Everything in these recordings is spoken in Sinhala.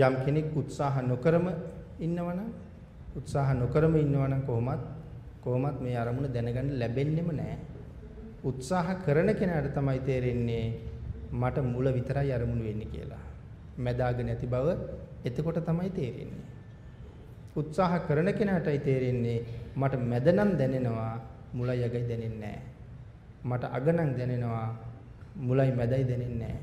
යම් කෙනෙක් උත්සාහ නොකරම ඉන්නවනම් උත්සාහ නොකරම ඉන්නවනම් කොහොමත් කොහොමත් මේ අරමුණ දැනගන්න ලැබෙන්නෙම නැහැ. උත්සාහ කරන කෙනාට තමයි තේරෙන්නේ මට මුල විතරයි අරමුණු වෙන්නේ කියලා. මැදාග නැති බව එතකොට තමයි තේරෙන්නේ. උත්සාහ කරන කෙනාටයි තේරෙන්නේ මට මැද නම් දැනෙනවා මුලයි අගයි දැනෙන්නේ නැහැ. මට අග නම් දැනෙනවා මුලයි මැදයි දැනෙන්නේ නැහැ.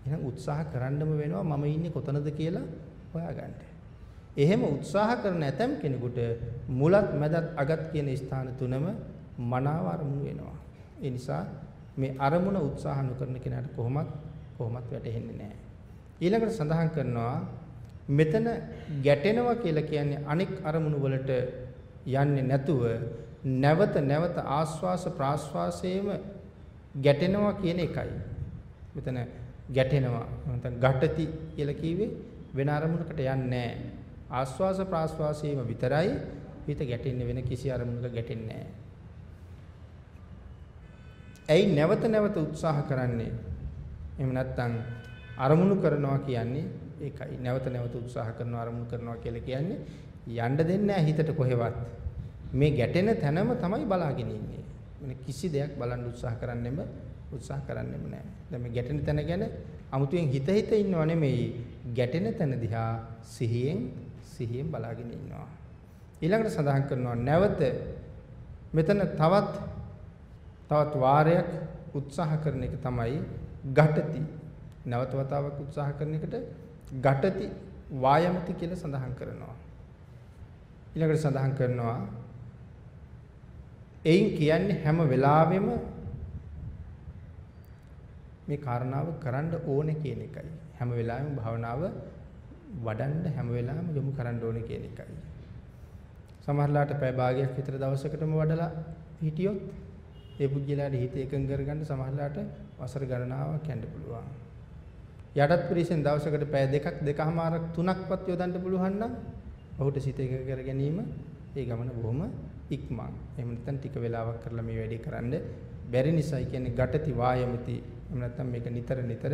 එහෙනම් උත්සාහ කරන්නම වෙනවා මම ඉන්නේ කොතනද කියලා හොයාගන්න. එහෙම උත්සාහ කරන ඇතම් කෙනෙකුට මුලත් මැදත් අගත් කියන ස්ථාන තුනම මනාව අරමුණු වෙනවා. ඒ නිසා මේ අරමුණ උත්සාහ නොකරන කෙනාට කොහොමත් කොහොමත් වැටහෙන්නේ නැහැ. ඊළඟට සඳහන් කරනවා මෙතන ගැටෙනවා කියලා කියන්නේ අනෙක් අරමුණු වලට යන්නේ නැතුව නැවත නැවත ආස්වාස ප්‍රාස්වාසයේම ගැටෙනවා කියන එකයි. මෙතන ගැටෙනවා නැත්නම් ගැටති කියලා කිව්වේ වෙන අරමුණකට යන්නේ නැහැ. ආස්වාස ප්‍රාස්වාසයේම විතරයි හිත ගැටෙන්නේ වෙන කිසි අරමුණක ගැටෙන්නේ නැහැ. ඇයි නැවත නැවත උත්සාහ කරන්නේ? එහෙම නැත්නම් අරමුණු කරනවා කියන්නේ ඒකයි. නැවත නැවත උත්සාහ කරනවා අරමුණු කරනවා කියලා කියන්නේ යන්න දෙන්නේ නැහැ හිතට කොහෙවත්. මේ ගැටෙන තැනම තමයි බලාගෙන ඉන්නේ. වෙන කිසි දෙයක් බලන්න උත්සාහ කරන්නෙම උත්සාහ කරන්නෙම නැහැ. දැන් මේ ගැටෙන තැන ගැන අමුතුවෙන් හිත හිත ඉන්නව නෙමෙයි. ගැටෙන තැන දිහා සිහියෙන් සිහියෙන් බලාගෙන ඉන්නවා. ඊළඟට සඳහන් කරනවා නැවත මෙතන තවත් තවත් වාරයක් උත්සාහ කරන එක තමයි ඝටති. නැවත වතාවක් උත්සාහ කරන එකට ඝටති වායමති කියලා සඳහන් කරනවා. ඊළඟට සඳහන් කරනවා එයින් කියන්නේ හැම වෙලාවෙම මේ කාරණාව කරන්න ඕනේ කියන එකයි. හැම වෙලාවෙම භාවනාව වඩන්න හැම වෙලාවෙම යොමු කරන්න ඕනේ කියන එකයි. සමහරලාට පැය භාගයක් විතර දවසකටම වඩලා හිටියොත් ඒ පුජ්‍යලාට හිත එකඟ කරගන්න සමහරලාට වසර ගණනාවක් යන්න පුළුවන්. යටත් පිරිසෙන් දවසකට පැය දෙකක් දෙකමාරක් තුනක්වත් යොදන්න පුළුවන් නම් ඔහුට සිත එකඟ කර ගැනීම ඒ ගමන බොහොම ඉක්මන්. එහෙම නැත්නම් ටික වෙලාවක් කරලා මේ වැඩේ කරන්න බැරි නිසායි කියන්නේ ගටති වායමති. එහෙම නැත්නම් මේක නිතර නිතර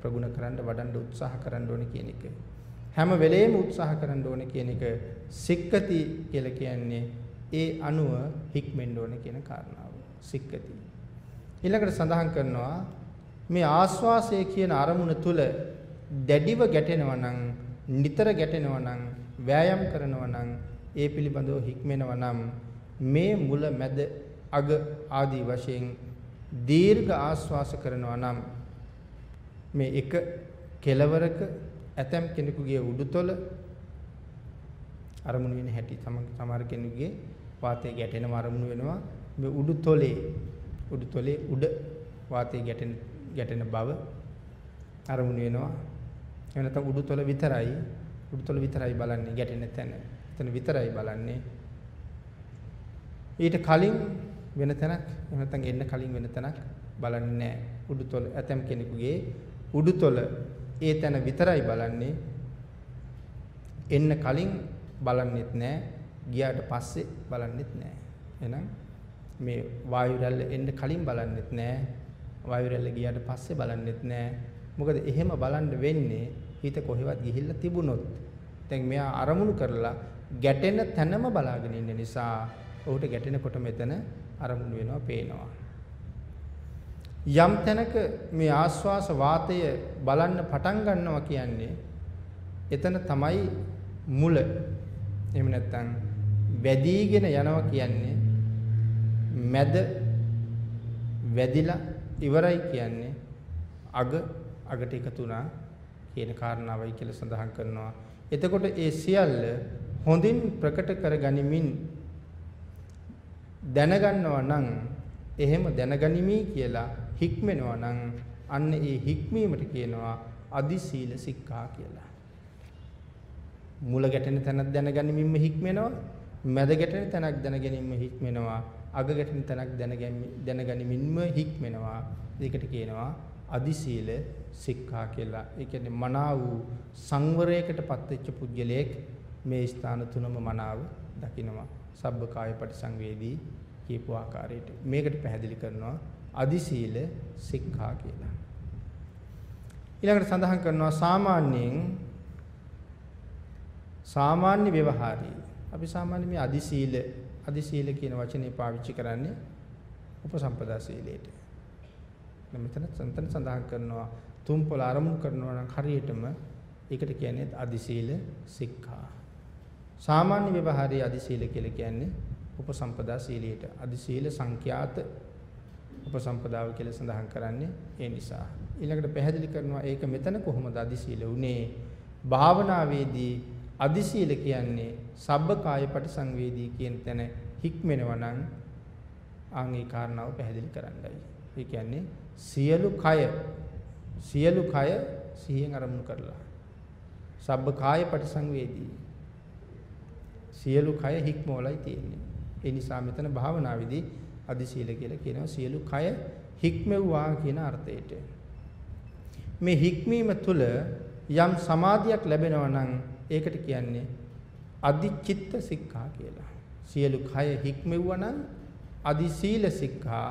ප්‍රගුණ කරන්න වඩන්න උත්සාහ කරන්න ඕනේ කියන එක. හැම වෙලේම උත්සාහ කරන්න ඕනේ කියන එක සික්කති කියලා කියන්නේ ඒ අනුව හික්මෙන්න ඕනේ කියන කාරණාව. සික්කති. ඊළඟට සඳහන් කරනවා මේ ආස්වාසය කියන අරමුණ තුල දැඩිව ගැටෙනවා නම් නිතර ගැටෙනවා නම් වෑයම් කරනවා නම් ඒ පිළිබඳව හික්මෙනවා නම් මේ මුල මැද අග ආදී වශයෙන් දීර්ඝ ආස්වාස කරනවා නම් මේ එක කෙලවරක ඇතම් කෙනෙකුගේ උඩුතොල අරමුණු වෙන හැටි සමහර කෙනෙකුගේ වාතය ගැටෙන අරමුණු වෙනවා. මේ උඩුතොලේ උඩුතොලේ උඩ වාතය ගැටෙන ගැටෙන බව අරමුණු වෙනවා. එහෙම නැත්නම් උඩුතොල විතරයි උඩුතොල විතරයි බලන්නේ ගැටෙන තැන. එතන විතරයි බලන්නේ. ඊට කලින් වෙන තැනක් එහෙම නැත්නම් එන්න කලින් වෙන තැනක් බලන්නේ නැහැ. උඩුතොල ඇතම් කෙනෙකුගේ උඩුතොල ඒ තැන විතරයි බලන්නේ. එන්න කලින් බලන්නෙත් නැහැ. ගියාට පස්සේ බලන්නෙත් නැහැ. එහෙනම් මේ වායු රැල්ල එන්න කලින් බලන්නෙත් නැහැ. වායු රැල්ල ගියාට පස්සේ බලන්නෙත් නැහැ. මොකද එහෙම බලන්න වෙන්නේ හිත කොහෙවත් ගිහිල්ලා තිබුණොත්. දැන් මෙයා අරමුණු කරලා ගැටෙන තැනම බලාගෙන ඉන්න නිසා ඔහුට ගැටෙනකොට මෙතන අරමුණු වෙනවා පේනවා. යම් තැනක මේ ආස්වාස වාතය බලන්න පටන් ගන්නවා කියන්නේ එතන තමයි මුල. එහෙම නැත්නම් වැඩිගෙන යනවා කියන්නේ මැද වැඩිලා ඉවරයි කියන්නේ අග අගට එකතු වුණා කියන කාරණාවයි කියලා සඳහන් කරනවා. එතකොට ඒ සියල්ල හොඳින් ප්‍රකට කරගනිමින් දැනගන්නවා නම් එහෙම දැනගනිමි කියලා හික්මෙනවා නම් අන්න ඒ හික්මීමට කියනවා අදි සීල සික්ඛා කියලා. මුල ගැටෙන තැනක් දැනගනිමින්ම හික්මෙනවා, මැද ගැටෙන තැනක් දැනගැනීමම හික්මෙනවා, අග ගැටෙන තැනක් දැනගැනීමින්ම හික්මෙනවා. ඒකට කියනවා අදි සීල සික්ඛා කියලා. ඒ කියන්නේ මනාව වූ සංවරයකටපත් වෙච්ච පුද්ගලයෙක් මේ ස්ථාන තුනම මනාව දකිනවා. සබ්බකාය පටිසංවේදී කියපු ආකාරයට මේකට පැහැදිලි කරනවා අදි සීල සික්ඛා කියලා. ඊළඟට සඳහන් කරනවා සාමාන්‍යයෙන් සාමාන්‍ය ව්‍යවහාරී. අපි සාමාන්‍ය මේ අදි සීල අදි සීල කියන වචනේ පාවිච්චි කරන්නේ උපසම්පදා සීලයට. දැන් මෙතන සම්තන සඳහන් කරනවා තුම්පල අරමුණු කරනවා නම් හරියටම ඒකට කියන්නේ අදි සීල සික්ඛා. සාමාන්‍ය ව්‍යවහාරයේ අදි සීල කියලා කියන්නේ උපසම්පදා සීලයට. අදි සීල සංඛ්‍යාත උපසම්පදාව කියලා සඳහන් කරන්නේ ඒ නිසා. ඊළඟට පැහැදිලි කරනවා ඒක මෙතන කොහොමද අදි සීල උනේ? භාවනාවේදී අදි සීල කියන්නේ සබ්බකාය පටිසංවේදී කියන තැන හික්මෙනවා නම් ආන් ඒ කාරණාව පැහැදිලි කරන්නයි. ඒ කියන්නේ සියලු කය සියලු කය සිහියෙන් අරමුණු කරලා සබ්බකාය පටිසංවේදී සියලු කය හික්මවලයි තියෙන්නේ. ඒ නිසා මෙතන භාවනාවේදී අදි සීල කියලා කියනවා සියලු කය හික්මෙව්වා කියන අර්ථයට. මේ හික්මීම තුළ යම් සමාධියක් ලැබෙනවා නම් ඒකට කියන්නේ අදිචිත්ත සික්ඛා කියලා. සියලු කය හික්මෙව්වා නම් අදි සීල සික්ඛා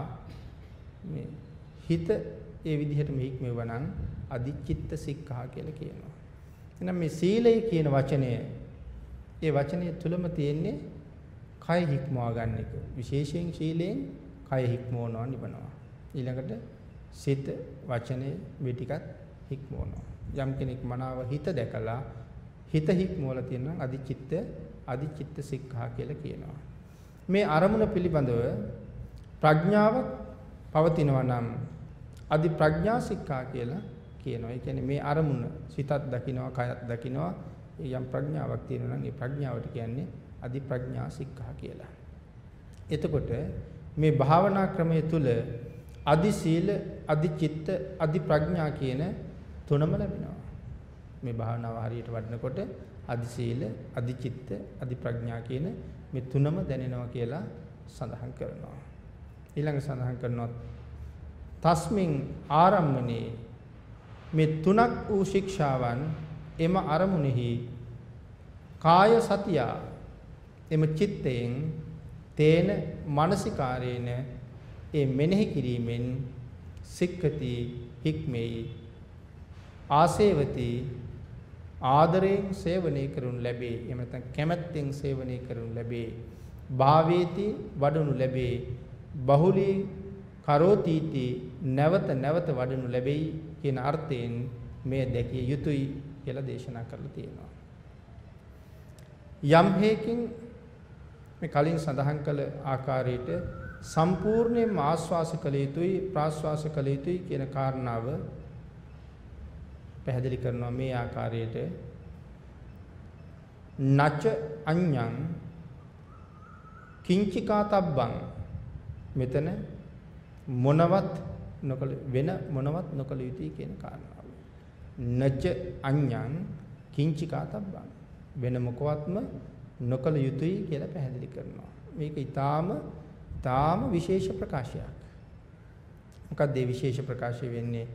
මේ හිත ඒ විදිහටම හික්මෙව්වා නම් අදිචිත්ත සික්ඛා කියලා කියනවා. එහෙනම් මේ සීලය කියන වචනය ඒ වචනය තුලම තියෙන්නේ කය හික්මවා ගන්න එක. විශේෂයෙන් ශීලයෙන් කය හික්මවනවා නිවනවා. ඊළඟට සිත වචනේ මේ ටිකත් හික්මවනවා. යම් කෙනෙක් මනාව හිත දැකලා හිත හික්මවල තියෙනවා අදිචිත්ත අදිචිත්ත සික්ඛා කියලා කියනවා. මේ අරමුණ පිළිබඳව ප්‍රඥාව පවතිනවා නම් අදි ප්‍රඥා සික්ඛා කියලා කියනවා. ඒ කියන්නේ මේ අරමුණ සිතත් දකින්නවා කයත් දකින්නවා යම් ප්‍රඥාවක් තියෙනවා නම් ඒ ප්‍රඥාවට කියන්නේ අදි ප්‍රඥා සික්ඛා කියලා. එතකොට මේ භාවනා ක්‍රමය තුල අදි සීල, අදි චිත්ත, අදි ප්‍රඥා කියන තුනම ලැබෙනවා. මේ භාවනාව හරියට වඩනකොට අදි සීල, අදි චිත්ත, අදි ප්‍රඥා කියන මේ තුනම දැනෙනවා කියලා සඳහන් කරනවා. ඊළඟ සඳහන් කරනවා තස්මින් ආරම්මනේ මේ තුනක් වූ ශික්ෂාවන් එම අරමුණෙහි කාය සතියා එම චිත්තයෙන් තේන මානසිකාරේන ඒ මෙනෙහි කිරීමෙන් සික්කති හික්මෙයි ආසේවති ආදරයෙන් සේවනය කරනු ලැබේ. එහෙම නැත්නම් කැමැත්තෙන් සේවනය කරනු ලැබේ. භාවේති වඩනු ලැබේ. බහුලී කරෝතීති නැවත නැවත වඩනු ලැබෙයි කියන අර්ථයෙන් මේ දැකිය යුතුයි. කියලා දේශනා කරලා තියෙනවා. යම් හේකින් මේ කලින් සඳහන් කළ ආකාරයට සම්පූර්ණයෙන්ම ආස්වාස කළ යුතුයි ප්‍රාස්වාස කළ යුතුයි කියන කාරණාව පැහැදිලි කරනවා මේ ආකාරයට. නච අඤ්ඤං කිංචිකාතබ්බං. මෙතන මොනවත් නොකල වෙන මොනවත් නොකල යුතුයි කියන කාරණාව. නච අඤ්ඤං කිංචිකාතබ්බං වෙන මොකවත්ම නොකල යුතුයි කියලා පැහැදිලි කරනවා. මේක ඊටාම ඊටාම විශේෂ ප්‍රකාශයක්. මොකක්ද මේ විශේෂ ප්‍රකාශය වෙන්නේ?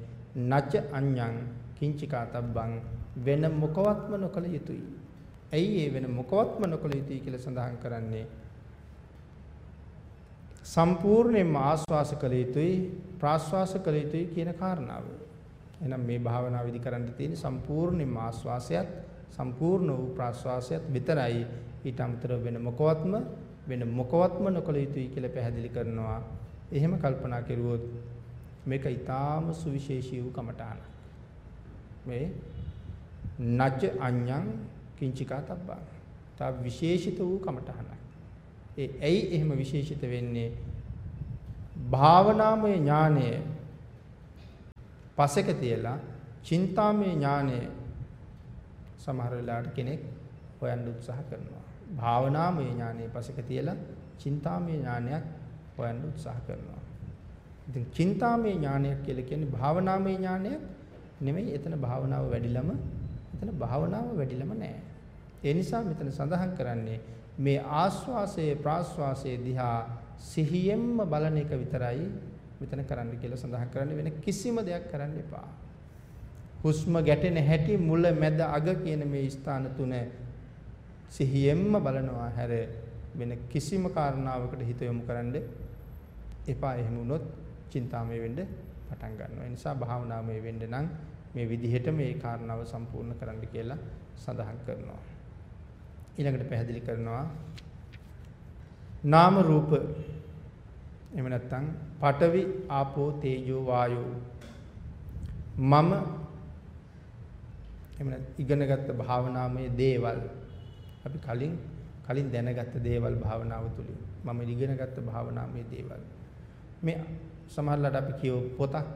නච අඤ්ඤං කිංචිකාතබ්බං වෙන මොකවත්ම නොකල යුතුයි. ඇයි ඒ වෙන මොකවත්ම නොකල යුතුයි කියලා සඳහන් කරන්නේ? සම්පූර්ණයෙන්ම ආස්වාස කළ යුතුයි ප්‍රාස්වාස කළ යුතුයි කියන කාරණාව. එහෙනම් මේ භාවනාව විදි කරන්න තියෙන සම්පූර්ණයෙන්ම ආස්වාසයත් සම්පූර්ණ වූ ප්‍රාශ්වාසයත් විතරයි ඊට අමතරව වෙන මොකවත්ම වෙන මොකවත්ම නොකළ යුතුයි කියලා පැහැදිලි කරනවා. එහෙම කල්පනා කෙරුවොත් මේක ඊටාම සුවිශේෂී වූ කමඨාන. මේ නජ්ජ අඤ්ඤං කිංචිකාතබ්බා. තා විශේෂිත වූ කමඨානක්. ඒ ඇයි එහෙම විශේෂිත වෙන්නේ? භාවනාමය ඥානය පසක තියලා චින්තාමය ඥානය සමහර වෙලාවට කෙනෙක් හොයන්න උත්සාහ කරනවා. භාවනාමය ඥානයේ පසක තියලා චින්තාමය ඥානයක් හොයන්න උත්සාහ කරනවා. ඉතින් චින්තාමය ඥානයක් කියලා කියන්නේ භාවනාමය ඥානයක් නෙමෙයි. එතන භාවනාව වැඩිලම එතන භාවනාව වැඩිලම නෑ. ඒ නිසා මෙතන සඳහන් කරන්නේ මේ ආස්වාසයේ ප්‍රාස්වාසයේ දිහා සිහියෙන්ම බලන එක විතරයි මෙතන කරන්න කියලා සඳහන් කරන්නේ වෙන කිසිම දෙයක් කරන්න එපා. හුස්ම ගැටෙන හැටි මුල මැද අග කියන මේ ස්ථාන තුන සිහියෙන්ම බලනවා හැර වෙන කිසිම කාරණාවකට හිත යොමු කරන්න එපා එහෙම වුණොත් චින්තාමය වෙන්න පටන් ගන්නවා. ඒ නිසා භාවනාමය වෙන්න නම් මේ විදිහට මේ කාරණාව සම්පූර්ණ කරන්න කියලා සඳහන් කරනවා. ඊළඟට පැහැදිලි කරනවා නාම රූප එහෙම නැත්නම් පඨවි ආපෝ තේජෝ වායෝ. මම එහෙම නැත්නම් ඉගෙනගත්ත භාවනාමය දේවල්. අපි කලින් කලින් දැනගත්ත දේවල් භාවනාව තුලින් මම ඉගෙනගත්ත භාවනාමය දේවල්. මේ සමහරවිට අපි කියව පොතක්.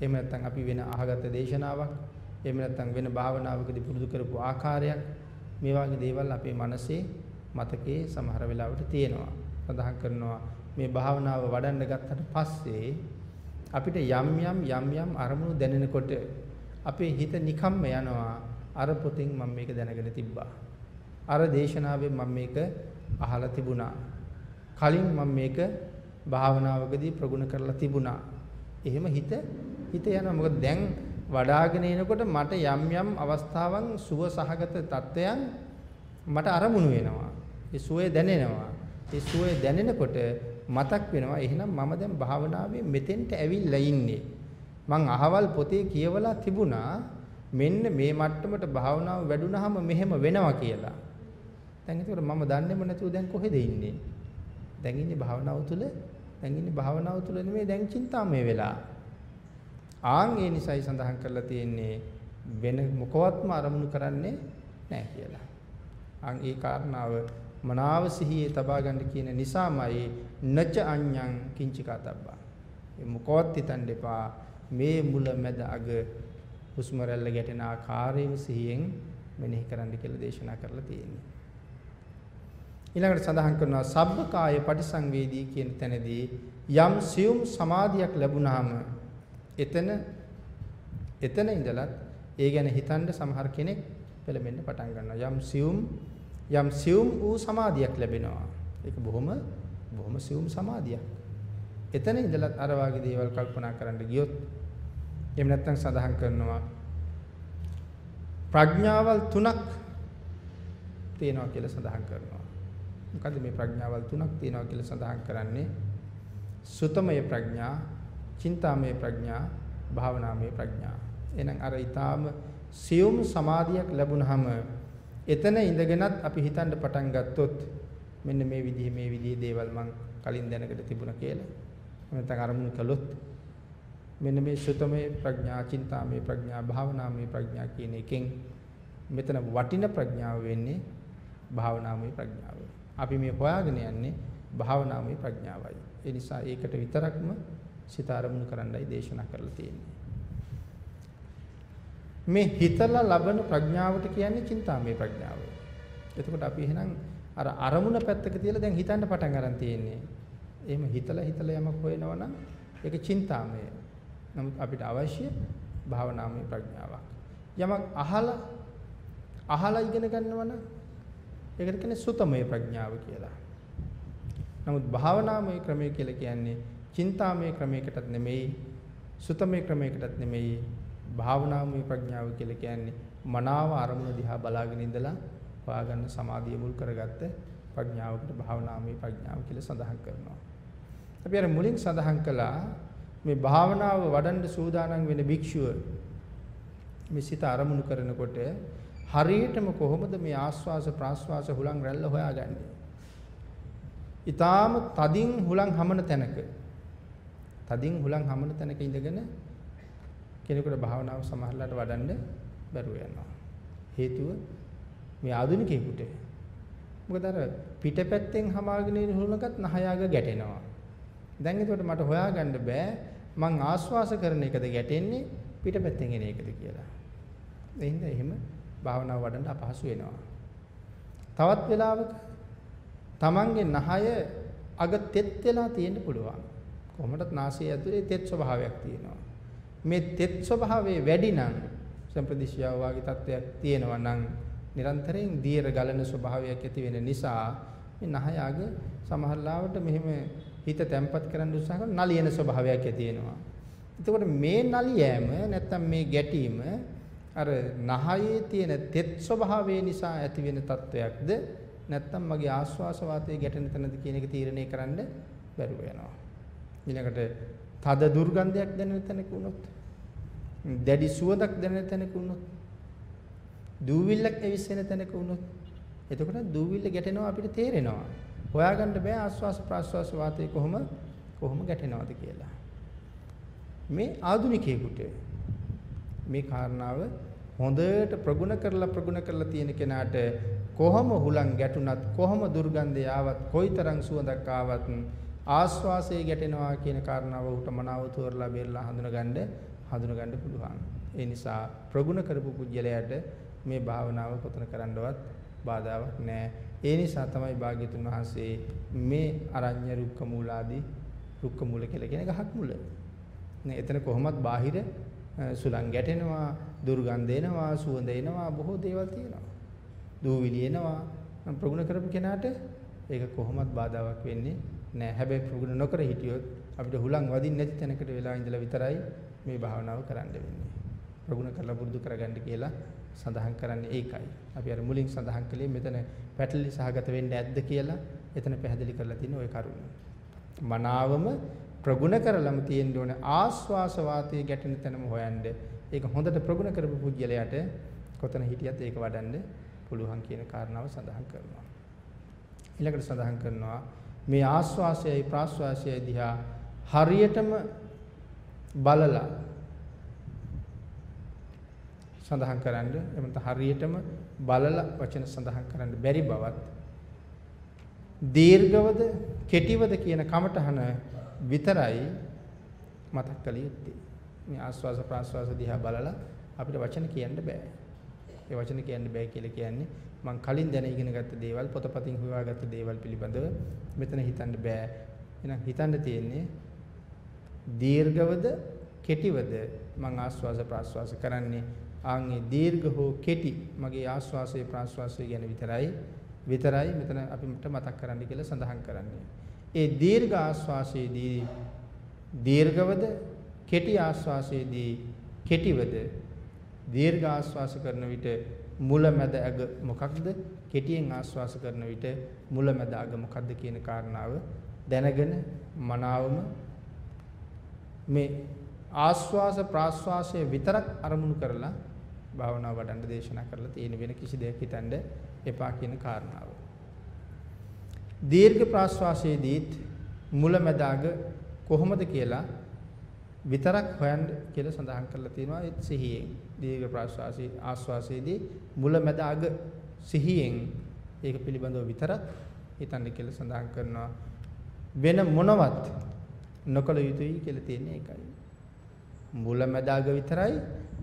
එහෙම නැත්නම් අපි වෙන අහගත්ත දේශනාවක්. එහෙම නැත්නම් වෙන භාවනාවකදී පුරුදු කරපු ආකාරයක්. මේ වගේ දේවල් අපේ මනසේ මතකයේ සමහර වෙලාවට තියෙනවා. සඳහන් කරනවා මේ භාවනාව වඩන්න ගත්තට පස්සේ අපිට යම් යම් යම් යම් අරමුණු දැනෙනකොට අපේ හිත නිකම්ම යනවා අර පොතෙන් මම මේක දැනගෙන තිබ්බා. අර දේශනාවෙන් මම මේක අහලා තිබුණා. කලින් මම මේක භාවනාවකදී ප්‍රගුණ කරලා තිබුණා. එහෙම හිත හිත යනවා. මොකද දැන් වඩාගෙන එනකොට මට යම් යම් අවස්ථාවන් සුව සහගත තත්වයන් මට අරමුණු වෙනවා. ඒ සුවේ දැනෙනවා. ඒ සුවේ දැනෙනකොට මතක් වෙනවා එහෙනම් මම දැන් භාවනාවේ මෙතෙන්ට ඇවිල්ලා ඉන්නේ. මං අහවල් පොතේ කියවලා තිබුණා මෙන්න මේ මට්ටමට භාවනාව වැඩුණාම මෙහෙම වෙනවා කියලා. දැන් ඒකට මම දන්නේම නැතුව දැන් කොහෙද ඉන්නේ? දැන් ඉන්නේ භාවනාව තුල දැන් ඉන්නේ භාවනාව තුල නෙමෙයි දැන් චින්තාමය වෙලා. ආන් ඒ නිසයි සඳහන් කරලා තියෙන්නේ වෙන මොකවත්ම අරමුණු කරන්නේ නැහැ කියලා. ආන් ඒ කාරණාව මනාව සිහියේ තබා ගන්න කියන නිසාමයි නච අඤ්ඤං කිංචිකාතබ්බා. මේ මොකවත් හිතන්න එපා. මේ මුල මැද අග හුස්ම රැල්ල ගැටෙන ආකාරයෙන් සිහියෙන් මෙනෙහි කරන්න කියලා දේශනා කරලා තියෙනවා. ඊළඟට සඳහන් කරනවා සබ්බකාය පටිසංවේදී කියන තැනදී යම් සියුම් සමාධියක් ලැබුණාම එතන එතන ඉඳලත් ඒ ගැන හිතන්න සමහර කෙනෙක් පෙළඹෙන්න පටන් ගන්නවා. යම් සියුම් යම් සියුම් වූ සමාධියක් ලැබෙනවා. ඒක බොහොම බොහොම සියුම් සමාධියක්. එතන ඉඳලත් අර වාගේ දේවල් කල්පනා කරන්න ගියොත් එහෙම නැත්නම් සඳහන් කරනවා ප්‍රඥාවල් තුනක් තියෙනවා කියලා සඳහන් කරනවා. මොකද මේ ප්‍රඥාවල් තුනක් තියෙනවා කියලා සඳහන් කරන්නේ සුතමය ප්‍රඥා, චින්තාමය ප්‍රඥා, භාවනාමය ප්‍රඥා. එහෙනම් අර ඊටාම සියුම් සමාධියක් ලැබුණාම එතන ඉඳගෙනත් අපි හිතන්න පටන් ගත්තොත් මෙන්න මේ විදිහේ මේ විදිහේ දේවල් මං කලින් දැනගෙන තිබුණා කියලා. නැත්නම් අරමුණු කළොත් මෙන්න මේ සුතමේ ප්‍රඥා, චින්තාමේ ප්‍රඥා, භාවනාමේ ප්‍රඥා කියන එකෙන් මෙතන වටින ප්‍රඥාව වෙන්නේ භාවනාමය ප්‍රඥාව. අපි මේ හොයාගෙන යන්නේ භාවනාමය ප්‍රඥාවයි. ඒ නිසා ඒකට විතරක්ම සිත අරමුණු කරන්නයි දේශනා කරලා තියෙන්නේ. මේ හිතලා ලබන ප්‍රඥාවට කියන්නේ චින්තාමය ප්‍රඥාව. එතකොට අපි එහෙනම් අර අරමුණ පැත්තක තියලා දැන් හිතන්න පටන් ගන්න තියෙන්නේ. එහෙම හිතලා හිතලා යමක් හොයනවා නම් ඒක චින්තාමය. නමුත් අපිට අවශ්‍ය භාවනාමය ප්‍රඥාවක්. යමක් අහලා අහලා ඉගෙන ගන්නවා නම් ඒකට කියන්නේ සුතමය ප්‍රඥාව කියලා. නමුත් භාවනාමය ක්‍රමය කියලා කියන්නේ චින්තාමය ක්‍රමයකටත් නෙමෙයි සුතමය ක්‍රමයකටත් නෙමෙයි භාවනාමය ප්‍රඥාව කියලා කියන්නේ මනාව අරමුණ දිහා බලාගෙන ඉඳලා හොයාගන්න සමාධිය මුල් කරගත්ත ප්‍රඥාවකට භාවනාමය ප්‍රඥාව කියලා සඳහන් කරනවා. අපි අර මුලින් සඳහන් කළා මේ භාවනාව වඩන්න සූදානම් වෙන භික්ෂුව මේ සිත අරමුණු කරනකොට හරියටම කොහොමද මේ ආස්වාස ප්‍රාස්වාස හුලං රැල්ල හොයාගන්නේ? ඊටාම තදින් හුලං හමන තැනක තදින් හුලං හමන තැනක ඉඳගෙන කෙනෙකුට භාවනාව සමහරලාට වඩන්න බැරුව යනවා. හේතුව මේ ආධුනිකයෙකුට මොකද අර පිටපැත්තෙන් හමාගෙන ඉන්න හුලඟත් නහයාග ගැටෙනවා. දැන් ඒකට මට හොයාගන්න බෑ මං ආස්වාස කරන එකද ගැටෙන්නේ පිටපැත්තෙන් එන එකද කියලා. එහෙනම් එහෙම භාවනාව වඩන්න අපහසු වෙනවා. තවත් වෙලාවක තමන්ගේ නහය අග තෙත් වෙලා තියෙන්න පුළුවන්. කොහොමදත් නාසය ඇතුලේ තෙත් ස්වභාවයක් තියෙනවා. මේ තෙත් ස්වභාවයේ වැඩි නම් සම්ප්‍රදිශියාව වාගේ තත්වයක් තියෙනවා නම් නිරන්තරයෙන් දියර ගලන ස්වභාවයක් ඇති වෙන නිසා මේ නහය අග සමහර ලාවට මෙහෙම හිත තැම්පත් කරන්න උත්සාහ කරන නලියන ස්වභාවයක් ඇති වෙනවා. එතකොට මේ නලියෑම නැත්තම් මේ ගැටීම අර නහයේ තියෙන තෙත් ස්වභාවය නිසා ඇති වෙන තත්වයක්ද නැත්තම් මගේ ආශ්වාස වාතයේ ගැටෙන තැනද කියන එක තීරණය කරන්න බැරුව යනවා. ඊළඟට තද දුර්ගන්ධයක් දැනෙන තැනක වුණොත් දැඩි සුවඳක් දැනෙන තැනක වුණොත් දූවිල්ලක් ඇවිස්සෙන තැනක වුණොත් එතකොට දූවිල්ල ගැටෙනවා අපිට තේරෙනවා. හොයාගන්න බෑ ආස්වාස ප්‍රාස්වාස වාතය කොහොම කොහොම ගැටෙනවද කියලා. මේ ආදුනිකයෙකුට මේ කාරණාව හොඳට ප්‍රගුණ කරලා ප්‍රගුණ කරලා තියෙන කෙනාට කොහොම හුලං ගැටුණත් කොහොම දුර්ගන්ධය ආවත් කොයිතරම් සුවඳක් ආවත් ආස්වාසයේ ගැටෙනවා කියන කාරණාව උට මනාව තෝරලා බේරලා හඳුනගන්න හඳුනගන්න පුළුවන්. ඒ නිසා ප්‍රගුණ කරපු පුජ්‍යලයට මේ භාවනාව කොතන කරන්නවත් බාධාවක් නැහැ. ඒ නිසා තමයි භාග්‍යතුන් වහන්සේ මේ අරඤ්‍ය රුක්ක මූලාදී රුක්ක මූල කියලා කියන ගහක් මුල. නේ එතන කොහොමත් බාහිර සුලං ගැටෙනවා, දුර්ගන්ධ එනවා, සුවඳ එනවා, බොහෝ දේවල් තියෙනවා. දූවිලි එනවා. ප්‍රගුණ කරපු කෙනාට ඒක කොහොමත් බාධාවක් වෙන්නේ නෑ. හැබැයි ප්‍රගුණ නොකර හිටියොත් අපිට හුලං වදින්නේ නැති තැනකට වෙලා ඉඳලා විතරයි මේ භාවනාව කරන්න වෙන්නේ. ප්‍රගුණ කරලා පුරුදු කරගන්න කියලා සඳහන් කරන්නේ ඒකයි. අපි අර මුලින් සඳහන් කළේ මෙතන පැටලි සහගත වෙන්න ඇද්ද කියලා එතන පැහැදිලි කරලා තියෙන ওই කරුණ. මනාවම ප්‍රගුණ කරලම තියෙන්න ඕන ආස්වාස වාතයේ ගැටෙන තැනම හොයන්න. ඒක හොඳට ප්‍රගුණ කරපු පුජ්‍යලයට කොතන හිටියත් ඒක වඩන්න පුළුවන් කියන කාරණාව සඳහන් කරනවා. ඊළඟට සඳහන් කරනවා මේ ආස්වාසයයි ප්‍රාස්වාසයයි දිහා හරියටම බලලා සඳහන් කරන්න එමන්ත හරියටම බලලා වචන සඳහන් කරන්න බැරි බවත් දීර්ඝවද කෙටිවද කියන කමටහන විතරයි මතක් කළ යුත්තේ. මේ ආස්වාස ප්‍රාස්වාස දිහා බලලා අපිට වචන කියන්න බෑ. ඒ වචන කියන්න බෑ කියලා කියන්නේ මං කලින් දැන ඉගෙන ගත්ත දේවල් පොතපතින් හොයාගත්ත දේවල් පිළිබඳව මෙතන හිතන්න බෑ. එහෙනම් හිතන්න තියෙන්නේ දීර්ඝවද කෙටිවද මං ආස්වාස ප්‍රාස්වාස කරන්නේ ආන්ගේ දීර්ඝ හෝ කෙටි මගේ ආස්වාසය ප්‍රාස්වාසය ගැන විතරයි විතරයි මෙතන අපිට මතක් කරන්න කියලා සඳහන් කරන්නේ. ඒ දීර්ඝ ආස්වාසයේදී දීර්ඝවද කෙටි ආස්වාසයේදී කෙටිවද දීර්ඝ ආස්වාස කරන විට මුල මැද අග මොකක්ද කෙටියෙන් ආස්වාස කරන විට මුල මැද අග මොකක්ද කියන කාරණාව දැනගෙන මනාවම මේ ආස්වාස ප්‍රාස්වාසය විතරක් අරමුණු කරලා භාවනාව වඩන්න දේශනා කරලා තියෙන වෙන කිසි දෙයක් හිතන්න එපා කියන කාරණාව. දීර්ඝ ප්‍රාශ්වාසයේදීත් මුලැමැදාග කොහොමද කියලා විතරක් හොයන්න කියලා සඳහන් කරලා තියෙනවා ඒ සිහියෙන්. දීර්ඝ ප්‍රාශ්වාසී ආශ්වාසයේදී මුලැමැදාග සිහියෙන් ඒක පිළිබඳව විතරක් හිතන්න කියලා සඳහන් කරනවා. වෙන මොනවත් නොකළ යුතුයි කියලා තියෙන්නේ ඒකයි. මුලැමැදාග විතරයි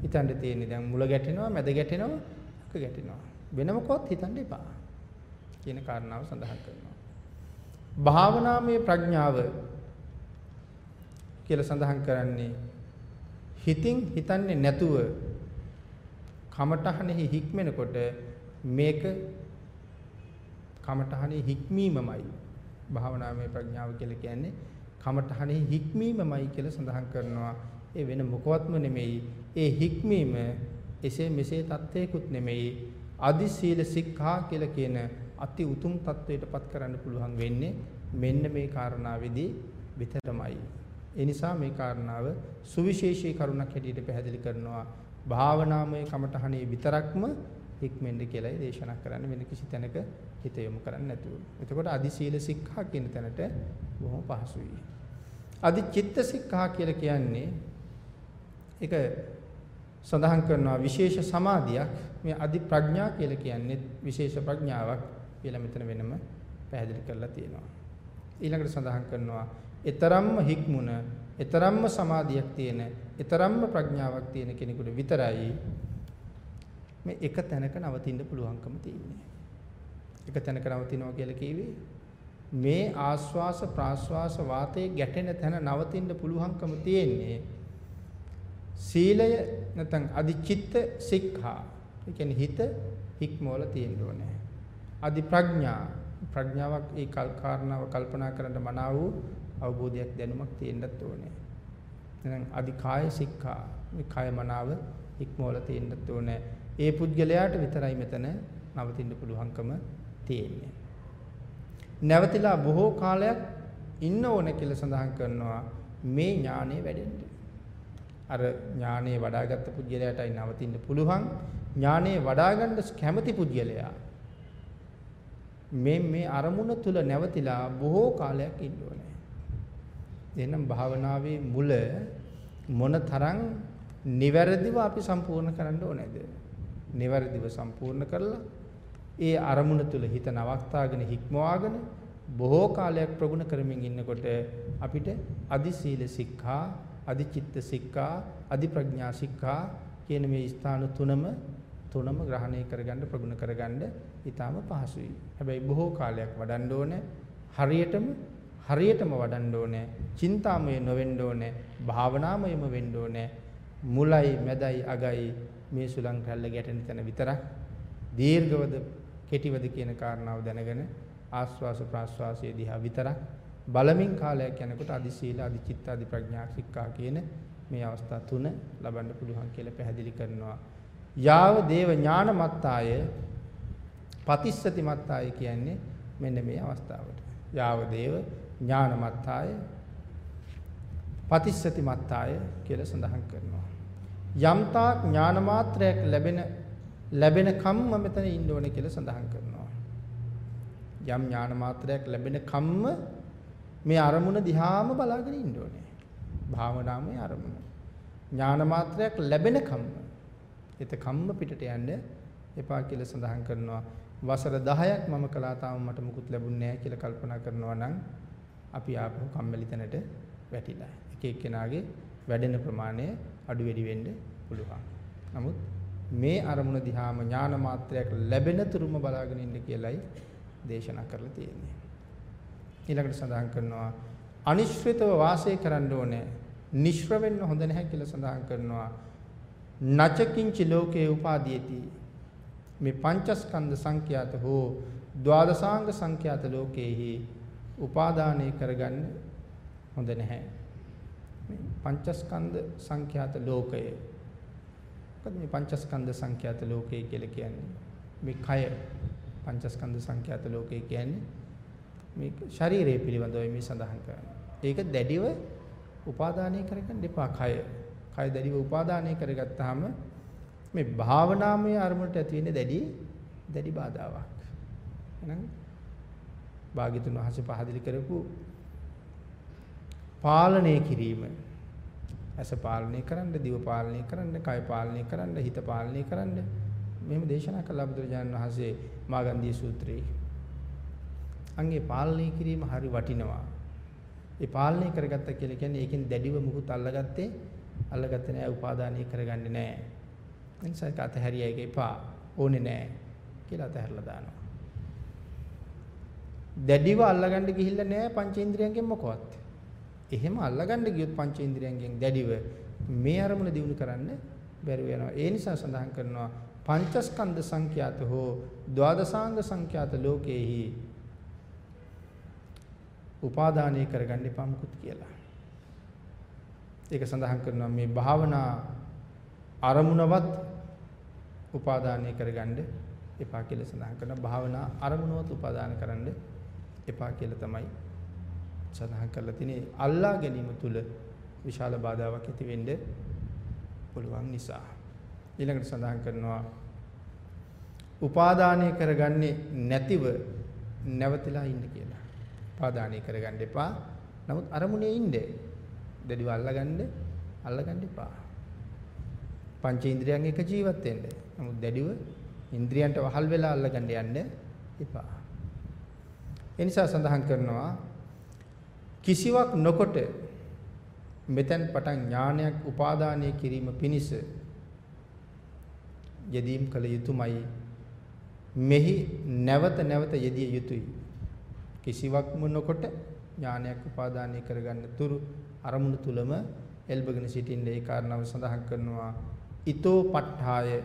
හිතන්න තියෙන්නේ. දැන් මුල ගැටෙනවා, මැද ගැටෙනවා, අක ගැටෙනවා. වෙන මොකවත් හිතන්න එපා. කියන කාරණාව සඳහන් කරනවා. භාවනාමය ප්‍රඥාව කියලා සඳහන් කරන්නේ හිතින් හිතන්නේ නැතුව කමඨහනෙහි හික්මෙනකොට මේක කමඨහනේ හික්මීමමයි. භාවනාමය ප්‍රඥාව කියලා කියන්නේ කමඨහනේ හික්මීමමයි කියලා සඳහන් කරනවා. ඒ වෙන මොකවත්ම නෙමෙයි. ඒ හික්මීම එසේ මෙසේ தත්වයකුත් නෙමෙයි. අදි සීල සික්ඛා කියලා කියන අති උතුම් தත්වයටපත් කරන්න පුළුවන් වෙන්නේ මෙන්න මේ කාරණාවේදී විතරමයි. ඒ නිසා මේ කාරණාව සුවිශේෂී කරුණක් හැටියට පැහැදිලි කරනවා. භාවනාමය කමඨහනේ විතරක්ම හික්මෙන්ද කියලායි දේශනා කරන්නේ වෙන කිසි තැනක හිත යොමු කරන්නේ නැතුව. එතකොට අදි සීල සික්ඛා කියන තැනට බොහොම පහසුයි. අදි චිත්ත සික්ඛා කියලා කියන්නේ ඒක සඳහන් කරනවා විශේෂ සමාධියක් මේ අදි ප්‍රඥා කියලා කියන්නේ විශේෂ ප්‍රඥාවක් කියලා මෙතන වෙනම පැහැදිලි කරලා තියෙනවා. ඊළඟට සඳහන් කරනවා ඊතරම්ම හික්මුණ, ඊතරම්ම සමාධියක් තියෙන, ඊතරම්ම ප්‍රඥාවක් තියෙන කෙනෙකුට විතරයි මේ එක තැනක නවතින්න පුළුවන්කම තියෙන්නේ. එක තැනක නවතිනවා කියලා කිව්වේ මේ ආස්වාස ප්‍රාස්වාස වාතයේ ගැටෙන තැන නවතින්න පුළුවන්කම තියෙන්නේ සීලය නැත්නම් අධිචිත්ත සික්ඛා. ඒ කියන්නේ හිත හික්මවල තියෙන්න ඕනේ. අධි ප්‍රඥා ප්‍රඥාවක් ඒ කාරණාව කල්පනා කරන්න මනාව වූ අවබෝධයක් දැනුමක් තියෙන්නත් ඕනේ. එහෙනම් අධි කාය සික්ඛා මේ කාය මනාව හික්මවල තියෙන්නත් ඕනේ. ඒ පුද්ගලයාට විතරයි මෙතන නවතින්න පුළුවන්කම තියෙන්නේ. නැවතිලා බොහෝ කාලයක් ඉන්න ඕනේ කියලා සඳහන් කරනවා මේ ඥානෙ වැඩෙන්න. අර ඥානෙ වඩාගත් පුජ්‍යලයටයි නවතින්න පුළුවන්. ඥානෙ වඩා ගන්න කැමති පුජ්‍යලයා මේ මේ අරමුණ තුල නැවතිලා බොහෝ කාලයක් ඉන්න ඕනේ. එහෙනම් භාවනාවේ මුල මොන තරම් නිවැරදිව අපි සම්පූර්ණ කරන්න ඕනේද? නිවැරදිව සම්පූර්ණ කරලා ඒ අරමුණ තුල හිත නවත්තාගෙන හික්මවාගෙන බොහෝ කාලයක් ප්‍රගුණ කරමින් ඉන්නකොට අපිට අදි සීල සික්ඛා, අදි චිත්ත සික්ඛා, අදි ප්‍රඥා සික්ඛා කියන මේ ස්ථාන තුනම තුනම ග්‍රහණය කරගන්න ප්‍රගුණ කරගන්න ඊටාම පහසුයි. හැබැයි බොහෝ කාලයක් වඩන්න ඕනේ. හරියටම හරියටම වඩන්න ඕනේ. චින්තාමය නොවෙන්න ඕනේ. භාවනාමයම වෙන්න ඕනේ. මුලයි මැදයි අගයි මේ සුලං රැල්ල ගැටෙන තැන විතරක් දීර්ඝවද කෙටිවද කියන කාරණාව දැනගෙන ආස්වාස ප්‍රාස්වාසයේ දිහා විතරක් බලමින් කාලයක් යනකොට අදි සීල අදි චිත්ත අදි ප්‍රඥා ශික්ෂා කියන මේ අවස්ථා තුන ලබන්න පුළුවන් කියලා පැහැදිලි කරනවා. යාව දේව ඥානමත්තාය පතිස්සති මත්තාය කියන්නේ මෙන්න මේ අවස්ථාවට. යාව දේව ඥානමත්තාය පතිස්සති මත්තාය කියලා සඳහන් කරනවා. යම්තා ඥාන මාත්‍රයක් ලැබෙන ලැබෙන කම්ම මෙතන ඉන්න ඕනේ කියලා සඳහන් කරනවා. යම් ඥාන මාත්‍රයක් ලැබෙන කම්ම මේ අරමුණ දිහාම බලාගෙන ඉන්න ඕනේ. භාවනාමය අරමුණ. ඥාන මාත්‍රයක් ලැබෙන කම්ම. එත කම්ම පිටට යන්න එපා කියලා සඳහන් කරනවා. වසර 10ක් මම කළා තාම මට මුකුත් ලැබුණේ නැහැ කියලා කල්පනා කරනවා නම් අපි ආපහු කම්මැලි තැනට වැටිලා. එක එක්කෙනාගේ වැඩෙන ප්‍රමාණය අඩු වැඩි වෙන්න පුළුවන්. නමුත් මේ අරමුණ දිහාම ඥාන මාත්‍රයක් ලැබෙන තුරුම බලාගෙන ඉන්න කියලයි දේශනා කරලා තියෙන්නේ. ඊළඟට සඳහන් කරනවා අනිශ්චිතව වාසය කරන්න ඕනේ. නිශ්්‍ර වෙන්න හොඳ නැහැ කියලා සඳහන් කරනවා. නචකින්ච ලෝකේ උපාදීයති. මේ පංචස්කන්ධ සංඛ්‍යාත හෝ ද්වාදසාංග සංඛ්‍යාත ලෝකේහි උපාදානය කරගන්න හොඳ නැහැ. මේ පංචස්කන්ධ සංඛ්‍යාත ලෝකය. මොකද මේ පංචස්කන්ධ සංඛ්‍යාත ලෝකය කියලා කියන්නේ? මේ කය පංචස්කන්ධ සංඛ්‍යාත ලෝකය කියන්නේ මේ ශරීරය පිළිබඳව මේ සඳහන් කරන්නේ. ඒක දැඩිව උපාදානය කරගන්න එපා කය. කය දැඩිව උපාදානය කරගත්තාම මේ භාවනාමය අරමුණට ඇති වෙන්නේ දැඩි දැඩි බාධාවක්. එහෙනම් භාග්‍යතුන් වහන්සේ පහදලි කරපු පාලනය කිරීම ඇස පාලනය කරන්න, දිව පාලනය කරන්න, කය පාලනය කරන්න, හිත පාලනය කරන්න මෙහෙම දේශනා කළා බුදුරජාණන් වහන්සේ මාගන්ධී සූත්‍රයේ. අංගේ පාලනය කිරීම හරි වටිනවා. ඒ පාලනය කරගත්ත කියලා කියන්නේ ඒකෙන් දැඩිව මුකුත් අල්ලගත්තේ අල්ලගත්තේ නෑ උපාදානීය කරගන්නේ නෑ. එනිසා ඒක අතහැරිය එක එපා ඕනේ නෑ කියලා අතහැරලා දානවා. දැඩිව අල්ලගන්න ගිහිල්ලා නෑ පංචේන්ද්‍රයන්ගෙන් මොකවත්. එහෙම අල්ලගන්න ගියොත් පංචේන්ද්‍රයන්ගෙන් දැඩිව මේ අරමුණ දිනු කරන්න බැරි වෙනවා. ඒ නිසා සඳහන් කරනවා පංචස්කන්ධ සංඛ්‍යාත හෝ ද්වාදසාංග සංඛ්‍යාත ලෝකේහි උපාදානය කරගන්න එපා මුකුත් කියලා. ඒක සඳහන් කරනවා මේ භාවනා අරමුණවත් උපාදානය කරගන්න එපා කියලා සඳහන් කරනවා. භාවනා අරමුණවත් උපාදාන කරන්න එපා කියලා තමයි සඳහන් කරලා තියෙන්නේ. අල්ලා ගැනීම තුල විශාල බාධාවක් ඇති වෙන්න පුළුවන් නිසා. ඊළඟට සඳහන් කරනවා උපාදානය කරගන්නේ නැතිව නැවතිලා ඉන්න කියලා. උපාදානය කරගන්න එපා. නමුත් අරමුණේ ඉන්න. දැඩිව අල්ලගන්න අල්ලගන්න එපා. පංච ඉන්ද්‍රියන් එක ජීවත් වෙන්න. නමුත් දැඩිව ඉන්ද්‍රියන්ට වහල් වෙලා අල්ලගන්න යන්න එපා. ඒ නිසා සඳහන් කරනවා කිසිවක් නොකොට මෙතෙන් පටන් ඥානයක් උපාදානය කිරීම පිණිස යෙදීම් කළ යුතුයමයි මෙහි නැවත නැවත යෙදිය යුතුය. කිසිවක්ම නොකොට ඥානයක් උපාදානය කරගන්න තුරු අරමුණු තුලම එල්බගෙන සිටින්න ඒ කාරණාව සඳහන් කරනවා. ඊතෝ ප ဋ ාය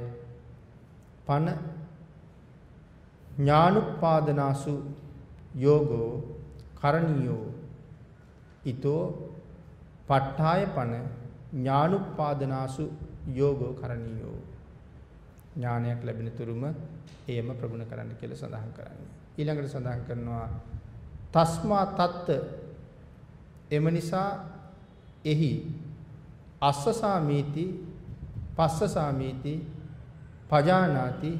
පන ඥානුපාදනාසු යෝගෝ කරණියෝ ඊතෝ ප ဋ ාය පන ඥානුපාදනාසු යෝගෝ කරණියෝ. ඥානයක් ලැබෙන තුරුම එයම ප්‍රගුණ කරන්න කියලා සඳහන් කරන්නේ. ඊළඟට සඳහන් කරනවා තස්මා තත්ත. එම නිසා එහි අස්සසාමීති පස්සසාමීති පජානාති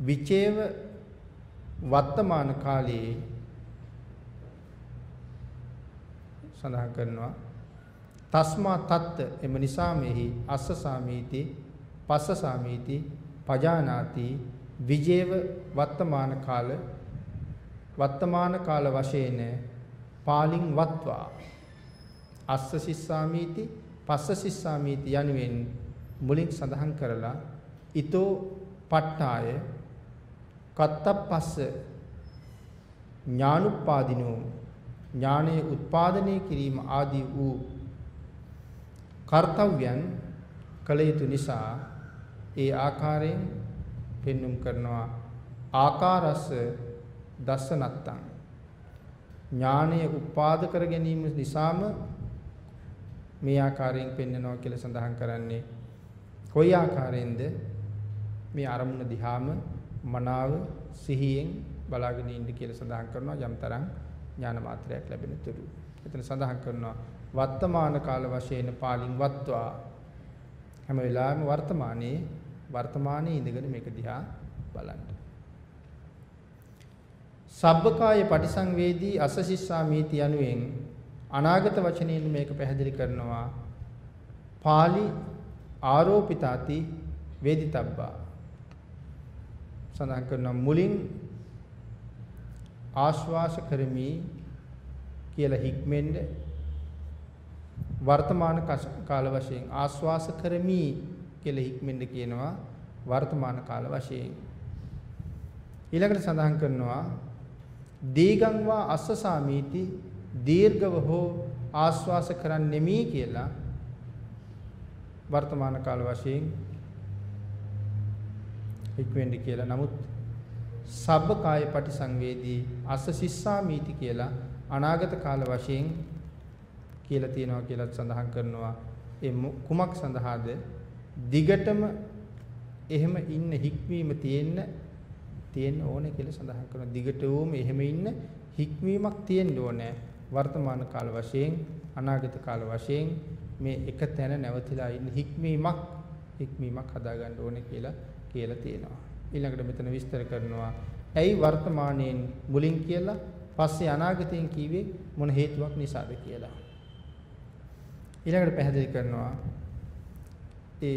විචේව වර්තමාන කාලයේ සඳහන් කරනවා. තස්මා තත්ත එම නිසා මෙහි අස්ස සාමීති පස්ස සාමීති පජානාති විජේව වර්තමාන කාල වර්තමාන කාල වශයෙන් පාලින් වත්වා. අස්ස සිස්සාමීති පස්ස සිස්සාමීති යනුවෙන් මුලින් සඳහන් කරලා ඊතෝ ප ဋ ාය කත්තප්පස්ස ඥානුපාදිනෝ ඥානයේ උත්පාදනය කිරීම ආදී වූ කාර්තව්‍යයන් කළ යුතු නිසා ඒ ආකාරයෙන් පෙන්눔 කරනවා. ආකාරස්ස දස්සනත්තං. ඥානය උපාද කර ගැනීම නිසාම මේ ආකාරයෙන් පෙන්වනවා කියලා සඳහන් කරන්නේ. කොයි ආකාරයෙන්ද? මේ අරමුණ දිහාම මනාව සිහියෙන් බලාගෙන ඉන්න කියලා සඳහන් කරනවා යම්තරම් ඥාන මාත්‍රයක් ලැබෙන තුරු. එතන සඳහන් කරනවා වර්තමාන කාල වශයෙන් පාලින් වත්වා හැම වෙලාවෙම වර්තමානයේ වර්තමානයේ ඉඳගෙන මේක දිහා බලන්න. සබ්බකාය පටිසංවේදී අසසිස්සා මීති යනුවෙන් අනාගත වචනයෙන් මේක පැහැදිලි කරනවා. පාලි ආරෝපිතාති වේදිතබ්බා සඳහන් කරනවා මුලින් ආශ්වාස කරමි කියලා හික්මෙන්න වර්තමාන කාල වශයෙන් ආශ්වාස කරමි කියලා හික්මෙන්න කියනවා වර්තමාන කාල වශයෙන්. ඊළඟට සඳහන් කරනවා දීගං වා අස්සසාමීති දීර්ඝව හෝ ආශ්වාස කරන්නෙමි කියලා වර්තමාන කාල වශයෙන් හික්වෙන්න කියලා. නමුත් සබ්බකාය පටිසංවේදී අස්ස සිස්සාමීති කියලා අනාගත කාල වශයෙන් කියලා තියෙනවා කියලා සඳහන් කරනවා. ඒ කුමක් සඳහාද? දිගටම එහෙම ඉන්න හික්වීම තියෙන්න තියෙන්න ඕනේ කියලා සඳහන් කරනවා. දිගටම එහෙම ඉන්න හික්වීමක් තියෙන්න ඕනේ. වර්තමාන කාල වශයෙන් අනාගත කාල වශයෙන් මේ එක තැන නැවතිලා ඉන්න හික්මීමක් හික්මීමක් හදාගන්න ඕනේ කියලා කියලා තියෙනවා. ඊළඟට මෙතන විස්තර කරනවා ඇයි වර්තමානයෙන් මුලින් කියලා පස්සේ අනාගතයෙන් කීවේ මොන හේතුවක් නිසාද කියලා. ඊළඟට පැහැදිලි කරනවා ඒ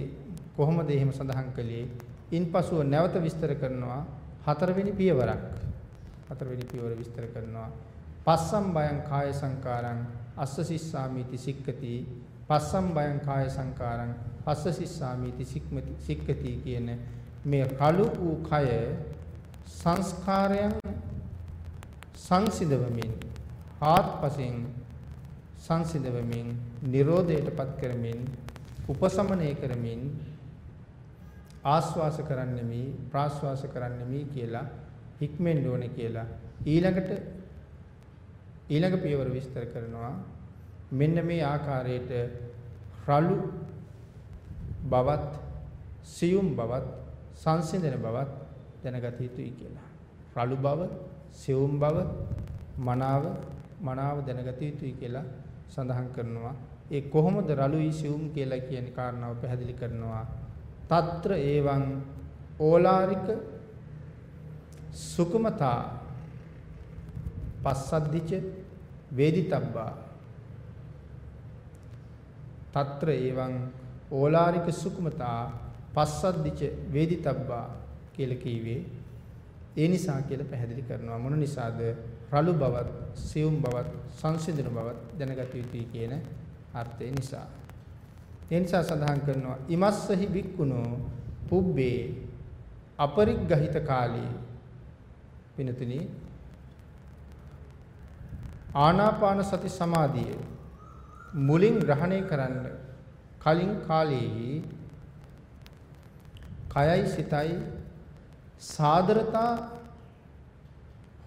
කොහොමද එහෙම සඳහන් කළේ? ඉන්පසුව නැවත විස්තර කරනවා හතරවෙනි පියවරක්. හතරවෙනි පියවර විස්තර කරනවා පස්සම් බයං කාය සංකාරං අස්ස සිස්සාමිති සික්කති පස්සම් බයං කාය සංකාරං පස්ස සිස්සාමිති සික්මති සික්කති කියන මේ කළු වූ කය සංස්කාරයන් සංසිඳවමින් ආත්පසින් සංසිඳවමින් Nirodhaයටපත් කරමින් උපසමනය කරමින් ආස්වාස කරන්නෙමි ප්‍රාස්වාස කරන්නෙමි කියලා හික්මෙන්න ඕනේ කියලා ඊළඟට ඊළඟ පියවර විස්තර කරනවා. මෙන්න මේ ආකාරයට රළු බවත් සියුම් බවත් සංසිඳන බවත් දැනගත යුතුයි කියලා. රළු බව, සෙවුම් බව, මනාව මනාව දැනගත යුතුයි කියලා සඳහන් කරනවා. ඒ කොහොමද රළුයි සිවුම් කියලා කියන කාරණාව පැහැදිලි කරනවා. తත්‍ර ඒවං ඕලාරික සුකුමතා පස්සද්දිච වේදිතබ්බා తත්‍ර ඒවං ඕලාරික සුකුමතා පස්සද්දිච වේදිතබ්බා කියලා කිව්වේ ඒ නිසා කියලා පැහැදිලි කරනවා. මොන නිසාද? රළු බවත් සියුම් බවත් සංසිඳන බවත් දැනගත යුතුයි කියන අර්ථය නිසා. ඒ නිසා සඳහන් කරනවා ඉමස්සහි වික්කුණෝ පුබ්බේ අපරිග්ගහිත කාලේ පිනතුනි ආනාපාන සති සමාධිය මුලින් ග්‍රහණය කරන්න කලින් කාලයේ කයයි සිතයි සාදරතා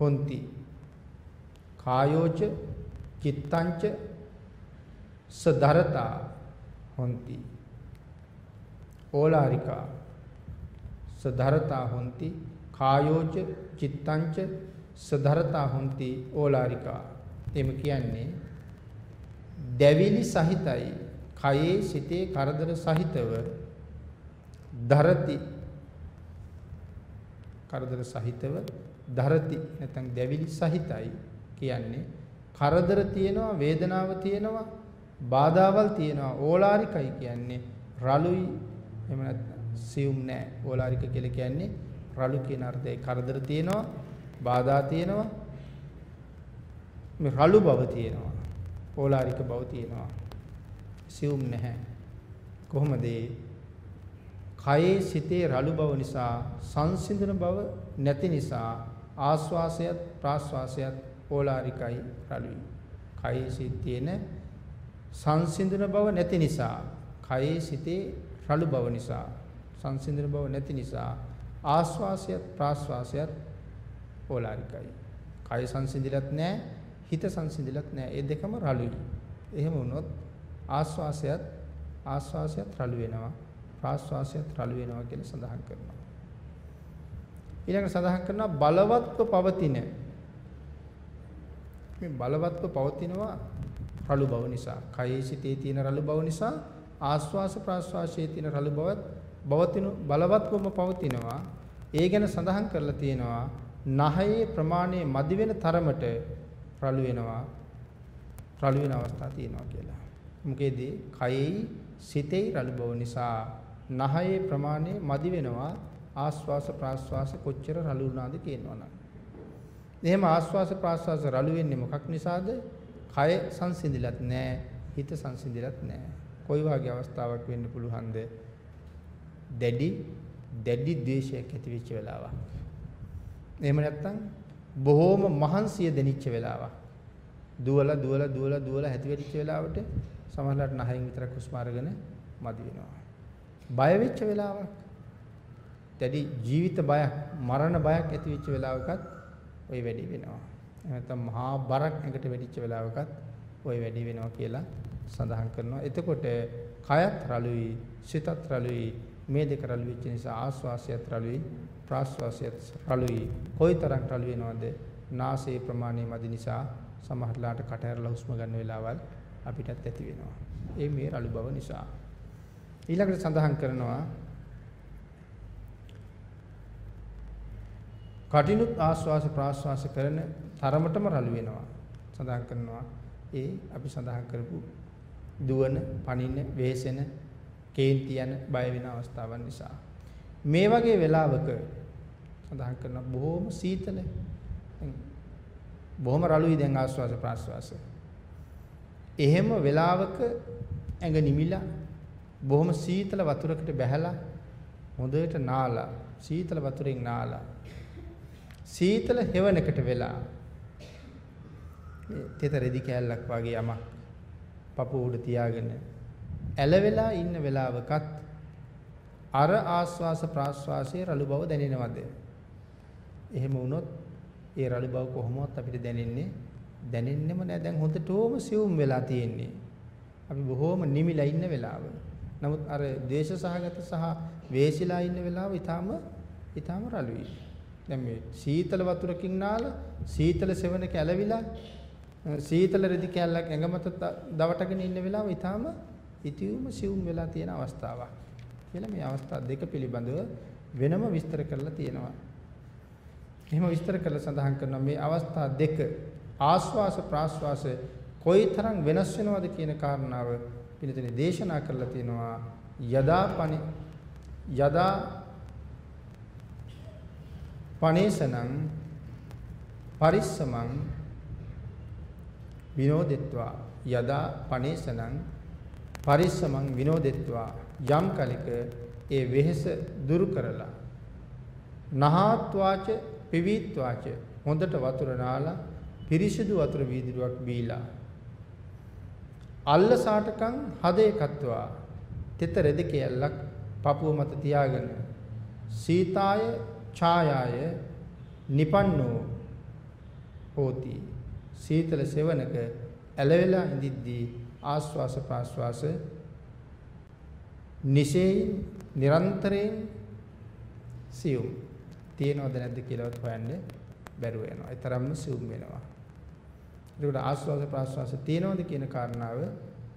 හොಂತಿ කායෝච චිත්තංච සදරතා හොಂತಿ ඕලාරිකා සදරතා හොಂತಿ කායෝච චිත්තංච සදරතා හොಂತಿ ඕලාරිකා. එම කියන්නේ දැවිලි සහිතයි කයේ සිතේ කරදර සහිතව දරති. කරදර සහිතව දරති. නැත්නම් දැවිලි සහිතයි කියන්නේ කරදර තියෙනවා වේදනාව තියෙනවා බාධාවල් තියෙනවා. ඕලාරිකයි කියන්නේ රළුයි. එහෙම නැත්නම් සියුම් නෑ. ඕලාරික කියලා කියන්නේ රළු කියන අර්ථයේ. කරදර තියෙනවා බාධා තියෙනවා. මේ රළු බව තියෙනවා. ඕලාරික බව තියෙනවා. සියුම් නැහැ. කොහොමද කයේ සිතේ රළු බව නිසා සංසිඳන බව නැති නිසා ආස්වාසයත් ප්‍රාස්වාසයත් ඕලාරිකයි රළුයි. කයේ සිත් තියෙන සංසිඳන බව නැති නිසා කයේ සිතේ රළු බව නිසා සංසිඳන බව නැති නිසා ආස්වාසයත් ප්‍රාස්වාසයත් ඕලාරිකයි. කය සංසිඳිලත් නැහැ හිත සංසිඳිලත් නැහැ. ඒ දෙකම රළුයි. එහෙම වුණොත් ආස්වාසයත් ආස්වාසයත් රළු වෙනවා. ප්‍රාශ්වාසයත් රළු වෙනවා කියලා සඳහන් කරනවා. ඊළඟට සඳහන් කරනවා බලවත්ව පවතින මේ බලවත්ව පවතිනවා රළු බව නිසා. කයේ සිටේ තියෙන රළු බව නිසා ආස්වාස ප්‍රාශ්වාසයේ තියෙන රළු බවත් බවතිනු බලවත්වම පවතිනවා. ඒ ගැන සඳහන් කරලා තියෙනවා නහයේ ප්‍රමාණය මදි වෙන තරමට රළු වෙනවා. රළු වෙන අවස්ථා තියෙනවා කියලා. මොකේද? කයෙහි සිතේ රළු බව නිසා නහයේ ප්‍රමාණය මදි වෙනවා ආස්වාස ප්‍රාස්වාස කොච්චර රළු වුණාද කියනවනම්. එහෙම ආස්වාස ප්‍රාස්වාස රළු වෙන්නේ මොකක් නිසාද? කය සංසිඳිලත් නැහැ, හිත සංසිඳිලත් නැහැ. කොයි වගේ අවස්ථාවක් වෙන්න පුළුවන්ද? දැඩි දැඩි ද්වේෂයක් ඇති වෙච්ච වෙලාවක්. එහෙම නැත්නම් බොහෝම මහන්සිය දෙනිච්ච වෙලාවක්. දුවලා දුවලා දුවලා දුවලා ඇති වෙච්ච වෙලාවට සමහරවිට නහයෙන් විතරක් හුස්ම අරගෙන මදි වෙනවා. බය වෙච්ච වෙලාවක් දැඩි ජීවිත බයක් මරණ බයක් ඇති වෙච්ච වෙලාවකත් ওই වැඩි වෙනවා. නැත්නම් මහා බරක් එකට වෙඩිච්ච වෙලාවකත් ওই වැඩි වෙනවා කියලා සඳහන් කරනවා. එතකොට කයත් රළුයි, සිතත් රළුයි, මේ දෙක රළු වෙච්ච නිසා ආස්වාසයත් රළුයි, ප්‍රාස්වාසයත් රළුයි. කොයිතරම් රළු වෙනවද? නාසයේ ප්‍රමාණය මදි නිසා සමහරලාට කට ඇරලා හුස්ම ගන්න වෙලාවල් අපිටත් ඇති වෙනවා. ඒ මේ රළු බව නිසා. ඊළඟට සඳහන් කරනවා කටිනුත් ආස්වාස ප්‍රාස්වාස කරන තරමටම රළු වෙනවා. සඳහන් කරනවා ඒ අපි සඳහන් කරපු දුවන, පනින්න, වෙහෙසෙන, කේන්ති යන බය වෙන අවස්ථාවන් නිසා. මේ වගේ වෙලාවක සඳහන් කරන බොහොම සීතල බොහොම රළුයි දැන් ආස්වාස ප්‍රාස්වාස. එහෙම වෙලාවක ඇඟ නිමිලා බොහොම සීතල වතුරකට බැහැලා හොඳට නාලා සීතල වතුරෙන් නාලා සීතල හෙවණකට වෙලා තෙත රෙදි කෑල්ලක් වගේ යමක් පපුව උඩ තියාගෙන ඇලවෙලා ඉන්න වෙලාවකත් අර ආස්වාස ප්‍රාස්වාසයේ රළු බව දැනෙනවද? එහෙම වුණොත් ඒ රළු බව කොහොමවත් අපිට දැනෙන්නේ දැනෙන්නෙම නෑ දැන් හොඳටම සියුම් වෙලා තියෙන්නේ. අපි බොහොම නිමිලා ඉන්න වෙලාව. නමුත් අර ද්වේෂ සහගත සහ වේසිලා ඉන්න වෙලාව ඊටාම ඊටාම රළුයි. දැන් මේ සීතල වතුරකින් නාලා සීතල සෙවණ කැළවිලා සීතල රෙදි කැල්ලක් ඇඟ මත දවටගෙන ඉන්න වෙලාව ඊටාම ඉතිවුම සිවුම් වෙලා තියෙන අවස්ථාවක්. කියලා මේ අවස්ථා දෙක පිළිබඳව වෙනම විස්තර කරලා තියෙනවා. එහෙම විස්තර කරලා සඳහන් කරනවා මේ අවස්ථා දෙක ආස්වාස ප්‍රාස්වාස කොයිතරම් වෙනස් වෙනවද කියන කාරණාව පිළිතුරේ දේශනා කරලා තියෙනවා යදා පනි යදා පනේසනං පරිස්සමං විනෝදෙත්වා. යදා පනේසනං පරිස්සමං විනෝදෙත්වා. යම් කලක ඒ වෙහෙස දුරු කරලා නහාත්වාච පිවිත්වාච හොඳට වතුර නාලා පිරිසිදු වතුර වීදුරුවක් බීලා අල්ල සාටකම් හදේ කත්වා තෙත රෙද කැලක් පපුව මත තියාගෙන සීතාය ඡායාය නිපන්නෝ හෝති සීතල සෙවණක ඇලවෙලා ඉඳිද්දී ආස්වාස ප්‍රාස්වාස නිසේයින් නිරන්තරයෙන් සියුම් තියෙනවද නැද්ද කියලාවත් හොයන්න බැරුව යනවා. ඒ තරම්ම සියුම් වෙනවා. ඒකට ආස්වාද ප්‍රාස්වාස තියෙනවද කියන කාරණාව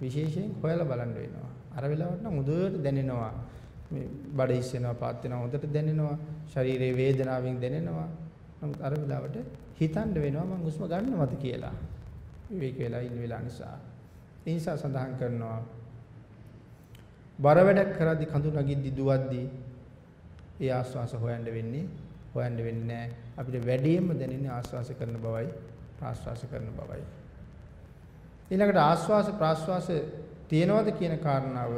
විශේෂයෙන් හොයලා බලන්න වෙනවා. අර වෙලාවට නම් මුදුවට දැනෙනවා. මේ බඩ ඉස්සෙනවා පාත් වෙනවා හොඳට දැනෙනවා. ශරීරයේ වේදනාවෙන් දැනෙනවා. නමුත් අර වෙලාවට හිතන්න වෙනවා මං හුස්ම ගන්නවද කියලා. විවේක වෙලා ඉන්න වෙලා නිසා. ඒ නිසා සඳහන් කරනවා බර වැඩක් කරද්දි කඳු නගිද්දි දුවද්දි ඒ ආස්වාස හොයන්න වෙන්නේ හොයන්න වෙන්නේ නැහැ. අපිට වැඩියෙන්ම දැනෙන්නේ ආස්වාස කරන බවයි. ප්‍රාස්වාස කරන බවයි ඊළඟට ආස්වාස ප්‍රාස්වාස තියෙනවද කියන කාරණාව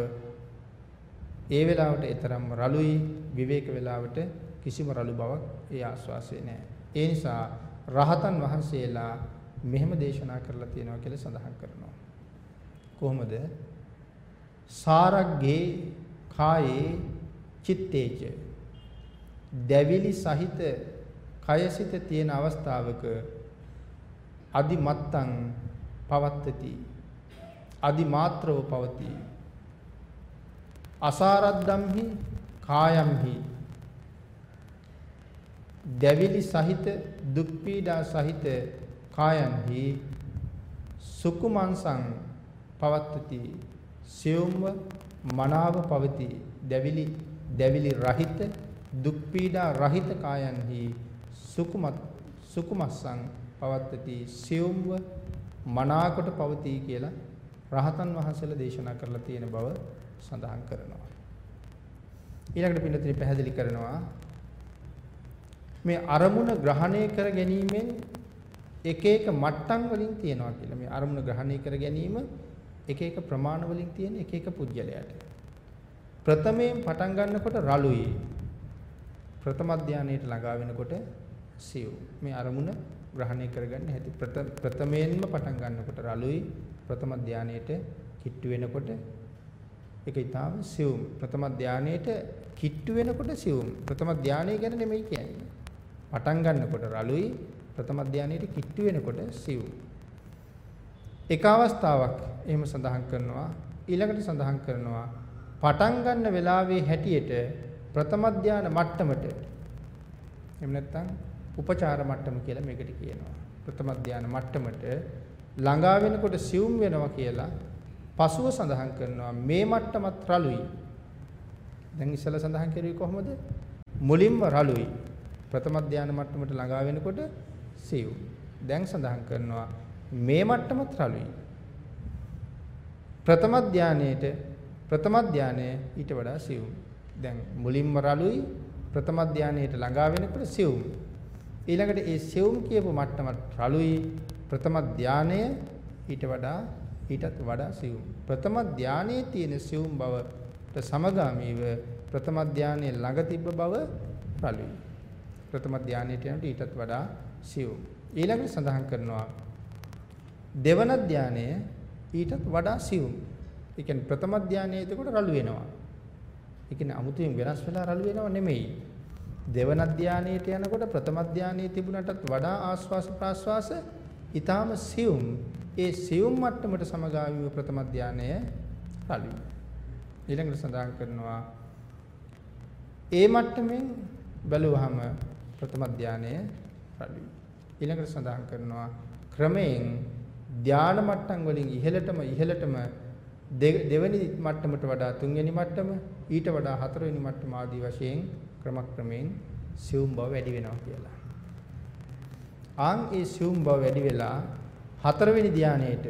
ඒ වෙලාවට ඊතරම් රළුයි විවේක වෙලාවට කිසිම රළු බවක් ඒ ආස්වාසේ නැහැ. ඒ නිසා රහතන් වහන්සේලා මෙහෙම දේශනා කරලා තියෙනවා කියලා සඳහන් කරනවා. කොහොමද? සාරග්ගේ කායේ චිත්තේච දැවිලි සහිත කයසිත තියෙන අවස්ථාවක අදිමත්තං පවත්තති. අදිමාත්‍රව පවතී. අසාරද්දම්හි කායම්හි. දැවිලි සහිත දුක් පීඩා සහිත කායන්හි සුකුමන්සං පවත්තති. සියුම්ව මනාව පවති. දැවිලි දැවිලි රහිත දුක් පීඩා රහිත කායන්හි සුකුමත් සුකුමස්සං පවත්තති සියුම්ව මනාකොට පවතී කියලා රහතන් වහන්සේලා දේශනා කරලා තියෙන බව සඳහන් කරනවා. ඊළඟට පින්නතිරි පැහැදිලි කරනවා මේ අරමුණ ග්‍රහණය කර ගැනීමෙන් එක එක මට්ටම් වලින් තියෙනවා කියලා. මේ අරමුණ ග්‍රහණය කර ගැනීම එක එක ප්‍රමාණ වලින් තියෙන එක එක පුජ්‍යලයට. ප්‍රථමයෙන් පටන් ගන්නකොට රළුයි. ප්‍රථම ධානයට ළඟා වෙනකොට සිව්. මේ අරමුණ ග්‍රහණය කරගන්න හැටි ප්‍රථමයෙන්ම පටන් ගන්නකොට රළුයි. ප්‍රථම ධානයට කිට්ටු වෙනකොට ඒක ඊටාම සිවුම්. ප්‍රථම ධානයේට කිට්ටු වෙනකොට සිවුම්. ප්‍රථම ධානය ගැන නෙමෙයි කියන්නේ. පටන් ගන්නකොට රළුයි ප්‍රථම ධානයේට කිට්ටු වෙනකොට සිවුම්. එක අවස්ථාවක් එහෙම සඳහන් කරනවා ඊළඟට සඳහන් කරනවා පටන් ගන්න වෙලාවේ හැටියට ප්‍රථම ධාන මට්ටමට එහෙම නැත්නම් උපචාර මට්ටම කියලා මේකට කියනවා. ප්‍රථම ධාන මට්ටමට ළඟා වෙනකොට සිවුම් වෙනවා කියලා පසුව සඳහන් කරනවා මේ මට්ටමත් රළුයි. දැන් ඉස්සෙල්ලා සඳහන් කරුවේ කොහොමද? මුලින්ම රළුයි. ප්‍රථම ධානය මට්ටමට ළඟා වෙනකොට සිව්. දැන් සඳහන් කරනවා මේ මට්ටමත් රළුයි. ප්‍රථම ධානයේට ප්‍රථම ධානය ඊට වඩා සිව්. දැන් මුලින්ම රළුයි ප්‍රථම ධානයේට ළඟා වෙනකොට සිව්. ඊළඟට ඒ සිව් කියපු මට්ටමත් රළුයි ප්‍රථම ධානය ඊට වඩා ඊටත් වඩා සියුම්. ප්‍රථම ධානයේ තියෙන සියුම් බවට සමගාමීව ප්‍රථම ධානයේ ළඟ තිබ්බ බව රළුයි. ප්‍රථම ධානයට යනට ඊටත් වඩා සියුම්. ඊළඟට සඳහන් කරනවා දෙවන ධානය ඊටත් වඩා සියුම්. ඒ කියන්නේ ප්‍රථම ධානයේ එතකොට රළු වෙනවා. ඒ කියන්නේ අමුතුවෙන් වෙනස් වෙලා රළු වෙනව නෙමෙයි. දෙවන ධානයට යනකොට ප්‍රථම ධානයේ තිබුණටත් වඩා ආස්වාස ප්‍රාස්වාස ඊටාම සියුම් ඒ සියුම් මට්ටමට සමගාමීව ප්‍රථම ධානය රළු. ඊළඟට සඳහන් කරනවා ඒ මට්ටමින් බැලුවහම ප්‍රථම ධානය රළු. ඊළඟට සඳහන් කරනවා ක්‍රමයෙන් ධාන මට්ටම් වලින් ඉහළටම ඉහළටම දෙවෙනි මට්ටමට වඩා තුන්වෙනි මට්ටම ඊට වඩා හතරවෙනි මට්ටම ආදී වශයෙන් ක්‍රමක්‍රමයෙන් සියුම් බව වැඩි වෙනවා කියලා. ආන් ඒ සියුම් බව වැඩි වෙලා හතරවෙනි ධානයේට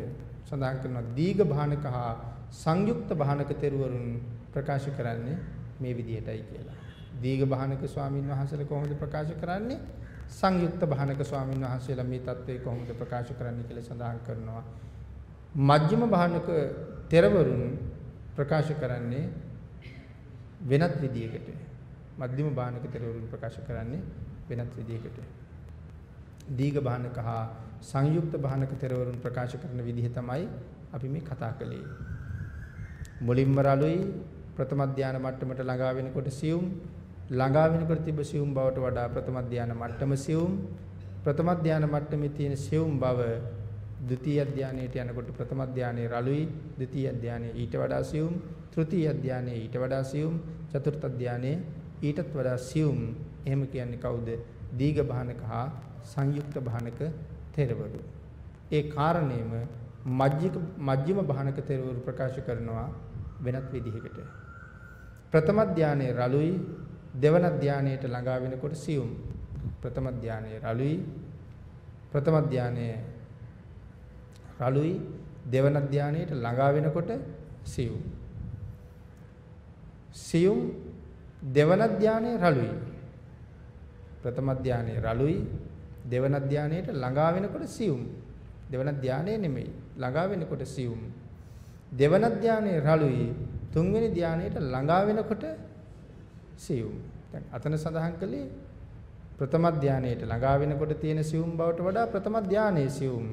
සඳහන් කරනවා දීඝ භානක හා සංයුක්ත භානක තෙරවරුන් ප්‍රකාශ කරන්නේ මේ විදිහටයි කියලා. දීඝ භානක ස්වාමින් වහන්සේලා කොහොමද ප්‍රකාශ කරන්නේ? සංයුක්ත භානක ස්වාමින් වහන්සේලා මේ தત્ත්වය කොහොමද ප්‍රකාශ කරන්නේ කියලා සඳහන් කරනවා. මජ්ක්‍ධිම භානක තෙරවරුන් ප්‍රකාශ කරන්නේ වෙනත් විදියකට. මධ්‍යම භානක තෙරවරුන් ප්‍රකාශ කරන්නේ වෙනත් විදියකට. දීඝ භානක හා සංයුක්ත භානක තෙරවරුන් ප්‍රකාශ කරන විදිහ තමයි අපි මේ කතා කළේ. මුලින්ම රළුයි ප්‍රථම ධානය මට්ටමට ළඟා වෙනකොට සියුම් ළඟා වෙනකොට තිබ්බ සියුම් බවට වඩා ප්‍රථම ධානය මට්ටම සියුම් ප්‍රථම ධානය මට්ටමේ තියෙන සියුම් බව ද්විතීය ධානයට යනකොට ප්‍රථම ධානයේ රළුයි ද්විතීය ධානයේ ඊට වඩා සියුම් තෘතීය ධානයේ ඊට වඩා සියුම් චතුර්ථ ධානයේ ඊටත් වඩා සියුම් එහෙම කියන්නේ කවුද දීඝ භානක හා සංයුක්ත භානක තෙරවරු. ඒ කාරණේම මජ්ජික මජ්ජිම භානක තෙරවරු ප්‍රකාශ කරනවා වෙනත් විදිහකට. ප්‍රථම ධානයේ රළුයි දෙවන ධානයට ළඟා වෙනකොට සියුම්. ප්‍රථම ධානයේ රළුයි ප්‍රථම ධානයේ රළුයි දෙවන ධානයට ළඟා වෙනකොට සියුම්. සියුම් දෙවන ධානයේ රළුයි. ප්‍රථම ධානයේ රළුයි දෙවන ධානයට ළඟා වෙනකොට සියුම්. දෙවන ධානයේ නෙමෙයි ළඟා වෙනකොට සියුම්. දෙවන ධානයේ රළුයි තුන්වෙනි ධානයට ළඟා වෙනකොට සියුම්. දැන් අතන සඳහන් කළේ ප්‍රථම ධානයට ළඟා වෙනකොට තියෙන සියුම් බවට වඩා ප්‍රථම ධානයේ සියුම්.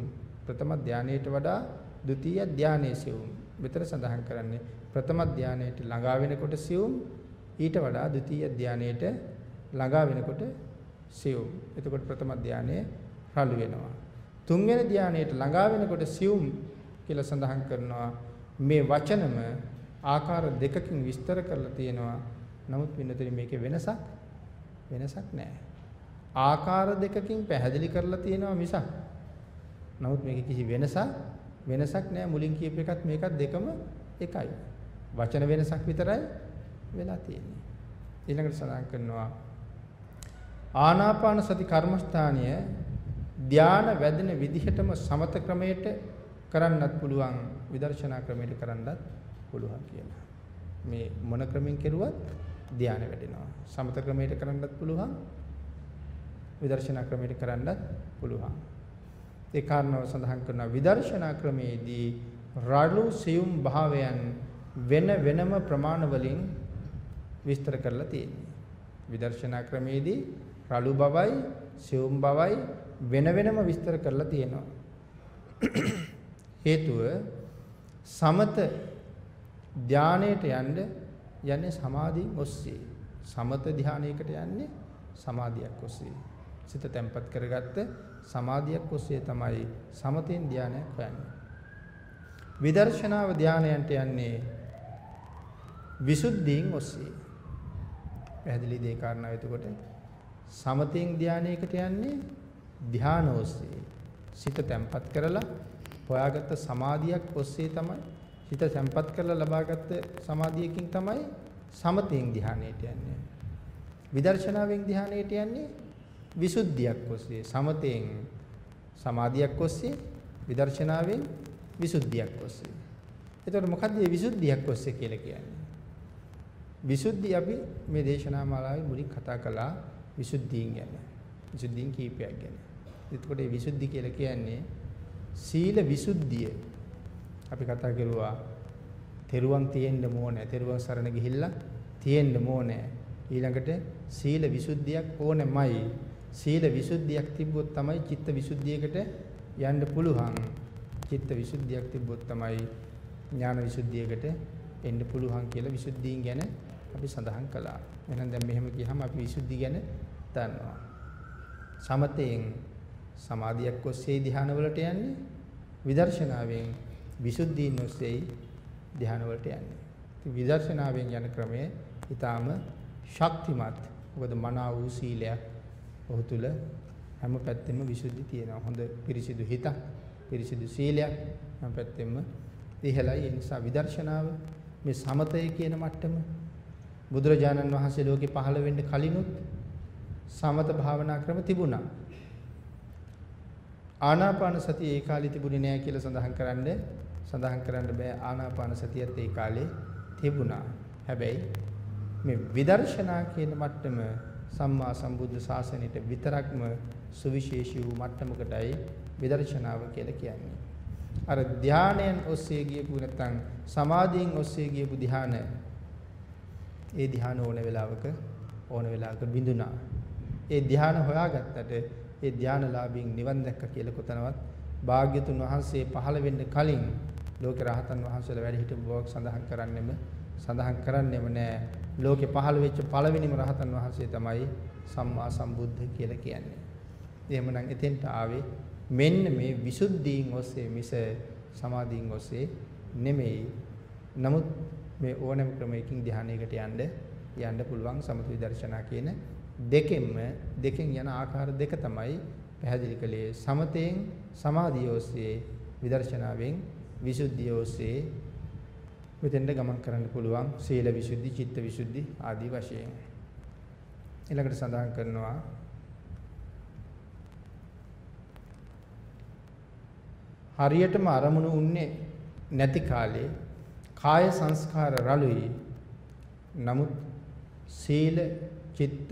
ප්‍රථම ධානයට වඩා ဒုတိ ය ධානයේ සියුම්. විතර සඳහන් කරන්නේ ප්‍රථම ධානයට ළඟා වෙනකොට සියුම් ඊට වඩා ဒုတိ ය ධානයට ළඟා වෙනකොට සියුම්. එතකොට ප්‍රථම ධානයේ රළු වෙනවා. තුන්වෙනි ධානයට ළඟා වෙනකොට සියුම් කියලා සඳහන් කරනවා. මේ වචනම ආකාර දෙකකින් විස්තර කරලා තියෙනවා. නමුත් වෙනතර මේකේ වෙනසක් වෙනසක් නැහැ. ආකාර දෙකකින් පැහැදිලි කරලා තියෙනවා මිසක් නමුත් මේකේ කිසි වෙනසක් වෙනසක් නැහැ මුලින් කියපු එකත් මේකත් දෙකම එකයි. වචන වෙනසක් විතරයි වෙලා තියෙන්නේ. ඊළඟට සඳහන් කරනවා ආනාපාන සති කර්මස්ථානීය ධාන වැඩෙන විදිහටම සමත ක්‍රමයට කරන්නත් පුළුවන් විදර්ශනා ක්‍රමයට කරන්නත් පුළුවන් කියලා. මේ මොන ක්‍රමෙන් කෙරුවත් ධානය වැඩෙනවා. සමත ක්‍රමයට කරන්නත් පුළුවන් විදර්ශනා ක්‍රමයට කරන්නත් පුළුවන්. ඒ කාරණාව සඳහන් කරන විදර්ශනා ක්‍රමේදී රළු සියුම් භාවයන් වෙන වෙනම ප්‍රමාණ වලින් විස්තර කරලා තියෙනවා. විදර්ශනා ක්‍රමේදී රළු බවයි සියුම් බවයි වෙන වෙනම විස්තර කරලා තියෙනවා. හේතුව සමත ධානයට යන්න යන්නේ සමාධියෙන් ඔස්සේ. සමත ධානයකට යන්නේ සමාධියක් ඔස්සේ. සිත තැම්පත් කරගත්ත සමාධියක් ඔස්සේ තමයි සමතෙන් ධානයක් හොයන්නේ. විදර්ශනාව ධානයන්ට යන්නේ විසුද්ධියෙන් ඔස්සේ. පැහැදිලි දෙය කාරණාව එතකොට සමතෙන් ධානයකට යන්නේ ධාන ඔස්සේ. සිත තැම්පත් කරලා හොයාගත්ත සමාධියක් ඔස්සේ තමයි හිත තැම්පත් කරලා ලබාගත්ත සමාධියකින් තමයි සමතෙන් ධානයට යන්නේ. විදර්ශනාවෙන් ධානයට යන්නේ විසුද්ධියක් ඔස්සේ සමතෙන් සමාධියක් ඔස්සේ විදර්ශනාවෙන් විසුද්ධියක් ඔස්සේ. එතකොට මොකද්ද මේ විසුද්ධියක් ඔස්සේ කියලා කියන්නේ? විසුද්ධිය අපි මේ දේශනා මාලාවේ මුලින් කතා කළා විසුද්ධීන් ගැන. විසුද්ධීන් කීපයක් ගැන. එතකොට මේ විසුද්ධි කියලා කියන්නේ සීල විසුද්ධිය. අපි කතා කරුවා තෙරුවන් තියෙන්න ඕනේ. තෙරුවන් සරණ ගිහිල්ලා තියෙන්න ඕනේ. ඊළඟට සීල විසුද්ධියක් ඕනෙමයි. සීල විසුද්ධියක් තිබ්බොත් තමයි චිත්ත විසුද්ධියකට යන්න පුළුවන්. චිත්ත විසුද්ධියක් තිබ්බොත් තමයි ඥාන විසුද්ධියකට එන්න පුළුවන් කියලා විසුද්ධීන් ගැන අපි සඳහන් කළා. එහෙනම් දැන් මෙහෙම කියහම අපි විසුද්ධි ගැන දන්නවා. සමතයෙන් සමාධියක් ඔස්සේ ධ්‍යාන වලට යන්නේ විදර්ශනාවෙන් විසුද්ධීන් ඔස්සේ ධ්‍යාන වලට යන්නේ. ඉතින් විදර්ශනාවෙන් යන ක්‍රමය ඊටාම ශක්තිමත්. මොකද මනා වූ සීලයක් ඔහු තුල හැම පැත්තෙම විසුද්ධි තියෙනවා. හොඳ පිරිසිදු හිතක්, පිරිසිදු සීලයක් හැම පැත්තෙම ඉහළයි. ඒ නිසා විදර්ශනාව මේ සමතය කියන මට්ටම බුදුරජාණන් වහන්සේ ලෝකේ පහළ වෙන්න කලිනුත් සමත භාවනා ක්‍රම තිබුණා. ආනාපාන සතිය ඒ කාලේ තිබුණේ නෑ කියලා සඳහන් කරන්නේ සඳහන් කරන්න බෑ ආනාපාන සතියත් ඒ කාලේ තිබුණා. හැබැයි මේ විදර්ශනා කියන මට්ටම සම්මා සම්බුද්ධ ශාසනයට විතරක්ම සුවිශේෂී වූ මට්ටමකටයි විදර්ශනාව කියලා කියන්නේ. අර ධානයෙන් ඔස්සේ ගියපු නැත්නම් සමාධියෙන් ඔස්සේ ගියපු ධාන ඒ ධාන ඕන වෙලාවක ඕන වෙලාවක බිඳුනා. ඒ ධාන හොයාගත්තට ඒ ධානලාභීන් නිවන් දැක්ක කියලා කොතනවත් භාග්‍යතුන් වහන්සේ පහළ වෙන්න කලින් ලෝක රහතන් වහන්සේලා වැඩ හිටපු බවක් සඳහන් කරන්නෙම සඳහන් කරන්නෙම නෑ ලෝකේ පහළ වෙච්ච පළවෙනිම රහතන් වහන්සේ තමයි සම්මා සම්බුද්ධ කියලා කියන්නේ. එහෙමනම් එතෙන්ට ආවේ මෙන්න මේ විසුද්ධීන් ඔස්සේ මිස සමාධීන් ඔස්සේ නෙමෙයි. නමුත් මේ ඕනෑම ක්‍රමයකින් ධානයකට යන්න යන්න පුළුවන් සමථ විදර්ශනා කියන දෙකෙන්ම දෙකෙන් යන ආකාර දෙක තමයි පැහැදිලි කළේ සමතෙන් සමාධිය ඔස්සේ විදර්ශනාවෙන් විසුද්ධිය ඔස්සේ මෙතෙන්ට ගමන් කරන්න පුළුවන් සීල විසුද්ධි, චිත්ත විසුද්ධි ආදී වශයෙන්. ඊළඟට සඳහන් කරනවා හරියටම අරමුණු උන්නේ නැති කාලේ කාය සංස්කාර රළුයි. නමුත් සීල, චිත්ත,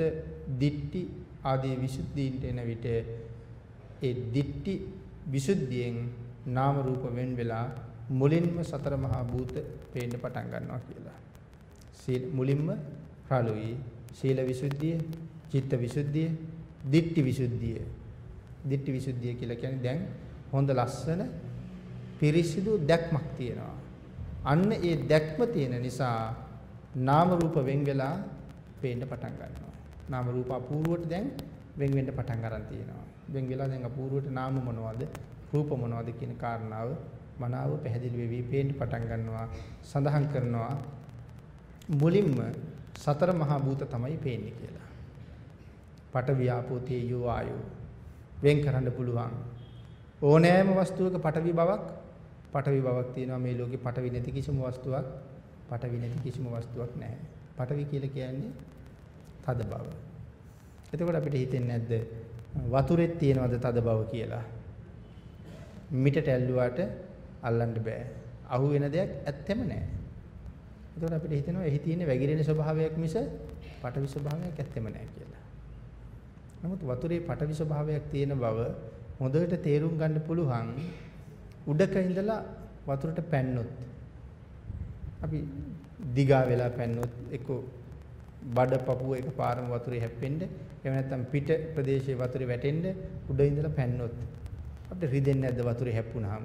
දිට්ටි ආදී විසුද්ධීන්ට එන විට ඒ දිට්ටි විසුද්ධියෙන් නාම රූප වෙන් වෙලා මුලින්ම සතර මහා භූත පේන්න පටන් ගන්නවා කියලා. සීල මුලින්ම රළුයි සීල විසුද්ධිය, චිත්ත විසුද්ධිය, දිට්ටි විසුද්ධිය. දිට්ටි විසුද්ධිය කියලා කියන්නේ දැන් හොඳ ලස්සන පිරිසිදු දැක්මක් තියෙනවා. අන්න ඒ දැක්ම තියෙන නිසා නාම රූප වෙන් වෙලා පේන්න පටන් ගන්නවා. නාම රූප අපූර්වට දැන් වෙන් වෙන්න පටන් ගන්න තියෙනවා. වෙන් වෙලා දැන් අපූර්වට නාම මොනවද? රූප මොනවද කියන කාරණාව මනාව පැහැදිලි වෙවි පේන්න පටන් ගන්නවා. සඳහන් කරනවා මුලින්ම සතර මහා භූත තමයි පේන්නේ කියලා. පට වියාපෝ තේජෝ ආයෝ වෙන් කරන්න පුළුවන්. ඕනෑම වස්තුවක පටවි බවක් පටවි බවක් තියෙනවා මේ ලෝකේ පටවි නැති කිසිම වස්තුවක් පටවි නැති කිසිම වස්තුවක් නැහැ. පටවි කියලා කියන්නේ තද බව. එතකොට අපිට හිතෙන්නේ නැද්ද වතුරෙත් තියෙනවද තද බව කියලා? මිටට ඇල්ලුවාට අල්ලන්න බෑ. අහු වෙන දෙයක් ඇත්තෙම නැහැ. එතකොට අපිට හිතෙනවා එහි තියෙන වැగిරෙන ස්වභාවයක් මිස පටවි ස්වභාවයක් ඇත්තෙම නැහැ කියලා. නමුත් වතුරේ පටවි ස්වභාවයක් තියෙන බව හොඳට තේරුම් ගන්න පුළුවන් උඩක ඉඳලා වතුරට පැන්නොත්. අපි දිගා වෙලා පැන්නොත් එක්ක බඩ පපුව එකපාරම වතුරේ හැප්පෙන්න එහෙම නැත්නම් පිට ප්‍රදේශයේ වතුරේ වැටෙන්න උඩ ඉඳලා පැන්නොත් අපිට රිදෙන්නේ නැද්ද වතුරේ හැප්පුණාම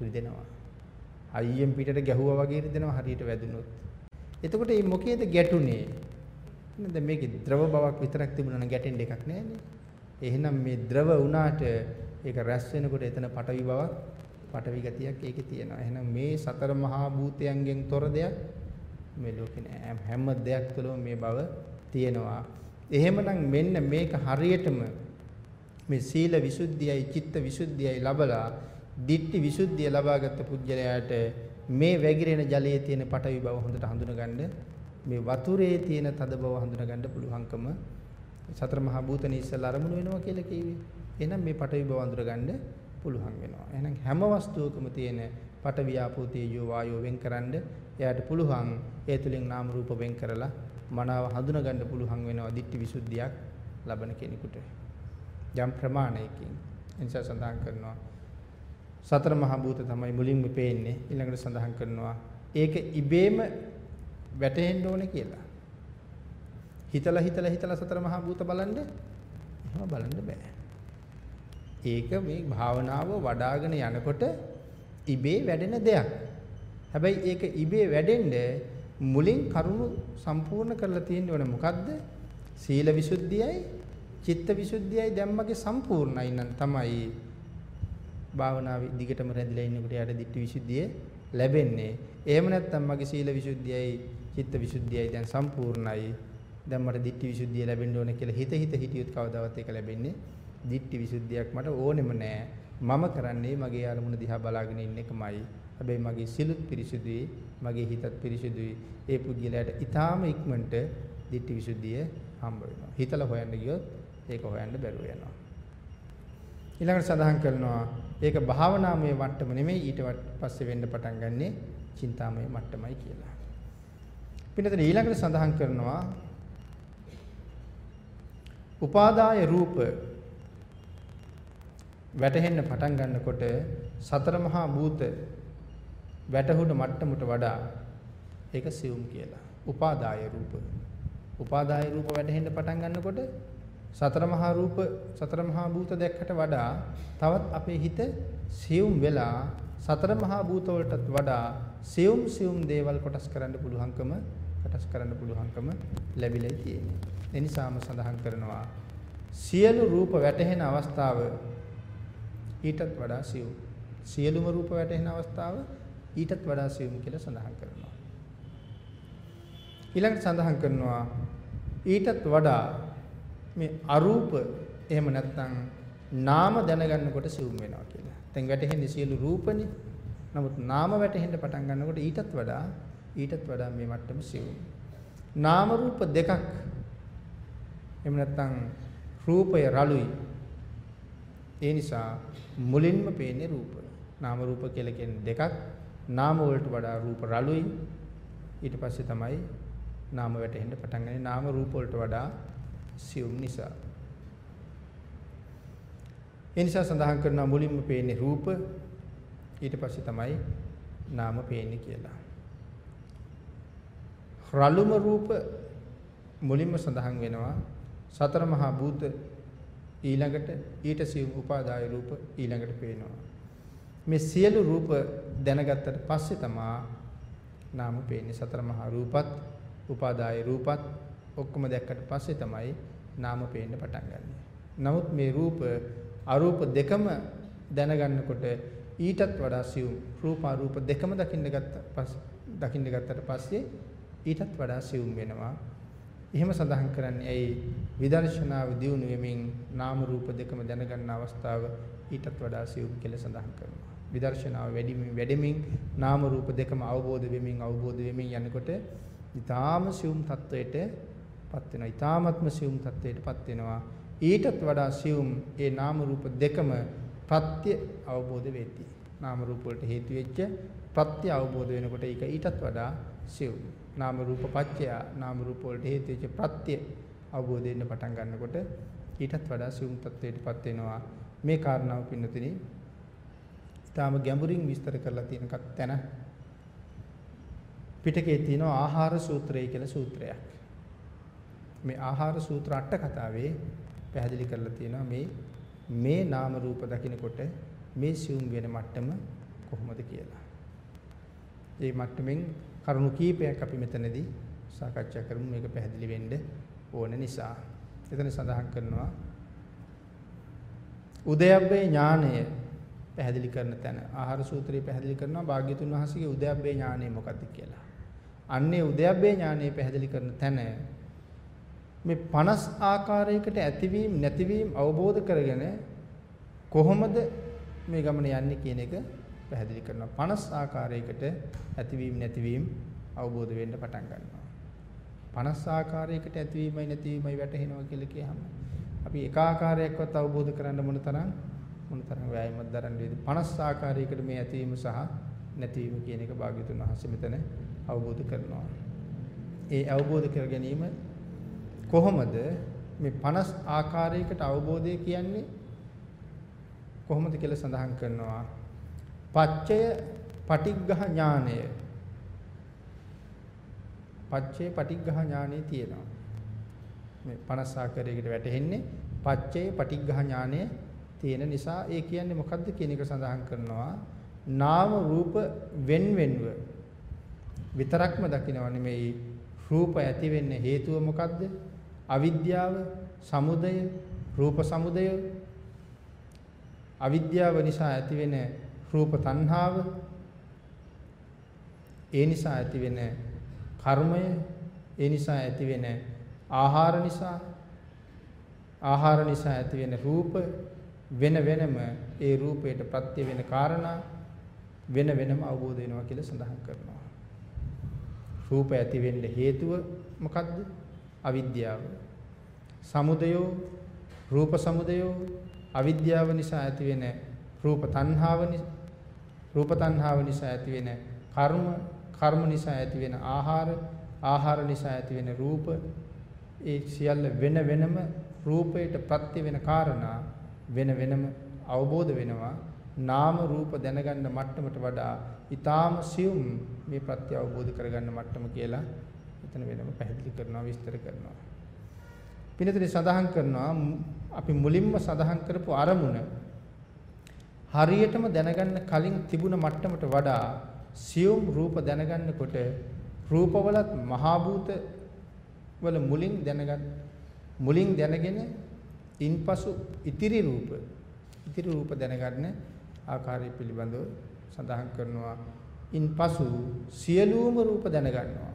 රිදෙනවා. අයියෙන් පිටට ගැහුවා වගේ රිදෙනවා හරියට වැදුනොත්. එතකොට මේ මොකේද ගැටුනේ? නේද මේකේ ද්‍රව බවක් විතරක් තිබුණා නම් ගැටෙන්න එකක් නෑනේ එහෙනම් මේ ද්‍රව වුණාට ඒක රැස් වෙනකොට එතන පටවි බවක් පටවි ගතියක් ඒකේ තියෙනවා. එහෙනම් මේ සතර මහා භූතයන්ගෙන් තොර දෙයක් මේ ලෝකේ නෑ. හැම දෙයක් තුළම මේ බව තියෙනවා. එහෙමනම් මෙන්න මේක හරියටම මේ සීල විසුද්ධියයි චිත්ත විසුද්ධියයි ලබලා දිට්ඨි විසුද්ධිය ලබාගත් පුජ්‍යලයාට මේ වැగిරෙන ජලයේ තියෙන පටවි බව හොඳට හඳුනගන්න මේ වතුරේ තියෙන තද බව හඳුනගන්න පුළුවන්කම සතර මහා භූතනේ ඉස්සලා අරමුණු වෙනවා කියලා කිව්වේ. එහෙනම් මේ පටවි බව අඳුරගන්න පුළුවන් වෙනවා. එහෙනම් හැම වස්තුවකම තියෙන පඨවි ආපෝ තේජෝ වායෝ වෙන්කරන්න එයාට පුළුවන් ඒ තුලින් නාම රූප වෙන් කරලා මනාව හඳුනා ගන්න පුළුවන් වෙනවා ditthi visuddhiyak ලබන කෙනෙකුට. යම් ප්‍රමාණයකින් එනිසා සඳහන් කරනවා සතර මහා භූත තමයි මුලින්ම පේන්නේ ඊළඟට සඳහන් කරනවා ඒක ඉබේම වැටෙන්න ඕනේ කියලා. හිතලා හිතලා හිතලා සතර මහා භූත බලන්න එහෙම බලන්න බෑ. ඒක මේ භාවනාව වඩ아가න යනකොට ඉබේ වැඩෙන දෙයක්. හැබැයි ඒක ඉබේ වැඩෙන්න මුලින් කරුණු සම්පූර්ණ කරලා තියෙන්න ඕනේ මොකද්ද? සීල විසුද්ධියයි චිත්ත විසුද්ධියයි දැම්මගේ සම්පූර්ණයි නම් තමයි භාවනාවේ දිගටම රැඳිලා ඉන්නකොට යාට ditthi විසුද්ධිය ලැබෙන්නේ. එහෙම නැත්නම් මගේ සීල විසුද්ධියයි චිත්ත විසුද්ධියයි දැන් සම්පූර්ණයි. දැන් මට ditthi විසුද්ධිය ලැබෙන්න ඕනේ කියලා හිත හිත හිටියොත් කවදාවත් ඒක ලැබෙන්නේ දිට්ටි විසුද්ධියක් මට ඕනෙම නෑ. මම කරන්නේ මගේ අරමුණ දිහා බලාගෙන ඉන්න එකමයි. හැබැයි මගේ සිලුත් පිරිසිදුයි, මගේ හිතත් පිරිසිදුයි. ඒ පුද්ගලයාට ඊටාම ඉක්මනට දිට්ටි විසුද්ධිය හම්බ වෙනවා. හිතලා හොයන්න ගියොත් ඒක හොයන්න බැරුව යනවා. ඊළඟට සඳහන් කරනවා ඒක භාවනාමය මට්ටම නෙමෙයි ඊට පස්සේ වෙන්න පටන් ගන්නෙ චින්තාමය මට්ටමයි කියලා. පින්නතන ඊළඟට සඳහන් කරනවා උපාදාය රූප වැටහෙන්න පටන් ගන්නකොට සතර මහා භූත වැටහුණු මට්ටමට වඩා ඒක සියුම් කියලා. උපාදාය රූප. උපාදාය රූප වැටහෙන්න පටන් ගන්නකොට සතර මහා රූප සතර මහා භූත දැක්කට වඩා තවත් අපේ හිත සියුම් වෙලා සතර මහා භූත වලටත් වඩා සියුම් සියුම් දේවල් කොටස් කරන්න පුළුවන්කම කොටස් කරන්න පුළුවන්කම ලැබිලා තියෙන්නේ. එනිසාම සඳහන් කරනවා සියලු රූප වැටහෙන අවස්ථාව ඊටත් වඩා සියුම්. සියලුම රූප වැටෙන අවස්ථාව ඊටත් වඩා සියුම් කියලා සඳහන් කරනවා. ඊළඟට සඳහන් කරනවා ඊටත් වඩා මේ අරූප එහෙම නැත්නම් නාම දැනගන්නකොට සිවුම් වෙනවා කියලා. දැන් වැටෙන්නේ සියලු රූපනේ. නමුත් නාම වැටෙන්න පටන් ගන්නකොට ඊටත් වඩා ඊටත් වඩා මේ මට්ටම සිවුම්. නාම රූප දෙකක් එහෙම නැත්නම් රූපය රළුයි. ඒ නිසා මුලින්ම පේන්නේ රූප. නාම රූප කියලා කියන්නේ දෙකක්. නාම වලට වඩා රූප රළුයි. ඊට පස්සේ තමයි නාම වැටෙන්න පටන් ගන්නේ. නාම රූප වලට වඩා සියුම් නිසා. ඒ නිසා සඳහන් කරනවා මුලින්ම පේන්නේ රූප ඊට පස්සේ තමයි නාම පේන්නේ කියලා. රළුම රූප මුලින්ම සඳහන් වෙනවා සතර මහා භූත ඊළඟට ඊට සියුම් උපාදාය රූප ඊළඟට පේනවා. මේ සියලු රූප දැනගත්තට පස්සේ තමා නාම පේන්නේ සතර මහා රූපත් උපාදාය රූපත් ඔක්කොම දැක්කට පස්සේ තමයි නාම පේන්න පටන් ගන්න. නමුත් මේ රූප අරූප දෙකම දැනගන්නකොට ඊටත් වඩා සියුම් රූප අරූප දෙකම දකින්න ගත්ත පස් දකින්න ගත්තට පස්සේ ඊටත් වඩා සියුම් වෙනවා. එහෙම සඳහන් කරන්නේ ඇයි විදර්ශනාව දියුණු වෙමින් නාම රූප දෙකම දැනගන්න අවස්ථාව ඊටත් වඩා සියුම් කියලා සඳහන් කරනවා. විදර්ශනාව වැඩිමින් වැඩිමින් නාම රූප දෙකම අවබෝධ වෙමින් අවබෝධ වෙමින් යනකොට ඊටාම සියුම් තත්වයට පත් වෙනවා. ඊටාමත්ම සියුම් තත්වයට පත් වෙනවා. ඊටත් වඩා සියුම් ඒ නාම රූප දෙකම ප්‍රත්‍ය අවබෝධ වෙති. නාම රූප වලට හේතු වෙච්ච ප්‍රත්‍ය අවබෝධ වෙනකොට ඒක ඊටත් වඩා සියුම්. නාම රූප පත්‍ය නාම රූප වලට හේතු වෙච්ච ප්‍රත්‍ය අවබෝධ වෙන්න පටන් ගන්නකොට ඊටත් වඩා සියුම් තත්වයකටපත් වෙනවා මේ කාරණාව පින්නතුනි ඊටාම ගැඹුරින් විස්තර කරලා තියෙන තැන පිටකේ තියෙනවා ආහාර සූත්‍රය කියලා සූත්‍රයක් මේ ආහාර සූත්‍ර අට කතාවේ පැහැදිලි කරලා තියෙනවා මේ මේ නාම රූප දකිනකොට මේ සියුම් වෙන මට්ටම කොහොමද කියලා. මේ මට්ටමින් කරුණු කීපයක් අපි මෙතනදී සාකච්ඡා කරමු මේක පැහැදිලි වෙන්න ඕන නිසා. එතන සඳහන් කරනවා උදයබ්බේ ඥානය පැහැදිලි කරන තැන ආහාර සූත්‍රය පැහැදිලි කරනවා භාග්‍යතුන් වහන්සේගේ උදයබ්බේ ඥානය මොකක්ද කියලා. අන්නේ උදයබ්බේ ඥානය පැහැදිලි කරන තැන මේ 50 ආකාරයකට ඇතිවීම නැතිවීම අවබෝධ කරගෙන කොහොමද මේ ගමන යන්නේ කියන එක පැහැදිලි කරනවා. 50 ආකාරයකට ඇතිවීම නැතිවීම අවබෝධ වෙන්න පටන් ගන්නවා. 50 ආකාරයකට ඇතිවීමයි නැතිවීමයි වැටහෙනවා කියලා කියහම අපි එක ආකාරයක්වත් අවබෝධ කරන්න මොන තරම් මොන තරම් වෑයමක් දරන්න වේද? 50 ආකාරයකට මේ ඇතිවීම සහ නැතිවීම කියන එක භාග්‍යතුන් වහන්සේ මෙතන අවබෝධ කරනවා. ඒ අවබෝධ කර ගැනීම කොහොමද මේ 50 ආකාරයකට අවබෝධය කියන්නේ කොහොමද කියලා සඳහන් කරනවා? පච්චය පටිග්ගහ ඥානය. පච්චේ පටිග්ගහ ඥානෙ තියෙනවා. මේ 50 ආකාරයකට වැටෙන්නේ පච්චේ පටිග්ගහ ඥානය තියෙන නිසා ඒ කියන්නේ මොකද්ද කියන එක සඳහන් කරනවා. නාම රූප වෙන් වෙන්ව. විතරක්ම දකිනව නෙමෙයි. රූප ඇති වෙන්න හේතුව මොකද්ද? අවිද්‍යාව සමුදය රූප සමුදය. අවිද්‍යාව නිසා ඇතිවෙන රූප තණ්හාව ඒ නිසා ඇතිවෙන කර්මය ඒ නිසා ඇතිවෙන ආහාර නිසා ආහාර නිසා ඇතිවෙන රූප වෙන වෙනම ඒ රූපයට ප්‍රත්‍ය වෙන කාරණා වෙන වෙනම අවබෝධ වෙනවා කියලා සඳහන් කරනවා. රූප ඇති වෙන්න හේතුව මොකද්ද? අවිද්‍යාව. සමුදයෝ රූප සමුදයෝ අවිද්‍යාව නිසා ඇතිවෙන රූප තණ්හාව රූප තණ්හාව නිසා ඇතිවෙන කර්ම කර්ම නිසා ඇතිවෙන ආහාර ආහාර නිසා ඇතිවෙන රූප ඒ සියල්ල වෙන වෙනම රූපයට ප්‍රත්‍ය වෙන කාරණා වෙන වෙනම අවබෝධ වෙනවා. නාම රූප දැනගන්න මට්ටමට වඩා ඊටාම සියුම් මේ ප්‍රත්‍ය අවබෝධ කරගන්න මට්ටම කියලා එතන වෙනම පැහැදිලි කරනවා විස්තර කරනවා. පිනතුනේ සඳහන් කරනවා අපි මුලින්ම සඳහන් කරපු අරමුණ හරියටම දැනගන්න කලින් තිබුණ මට්ටමට වඩා සියුම් රූප දැනගන්නකොට රූපවලත් මහා භූත වල මුලින් දැනගත් මුලින් දැනගෙන ඉන්පසු ඉතිරි රූප ඉතිරි රූප දැනගන්න ආකාරය පිළිබඳව සඳහන් කරනවා. ඉන්පසු සියලුම රූප දැනගන්නවා.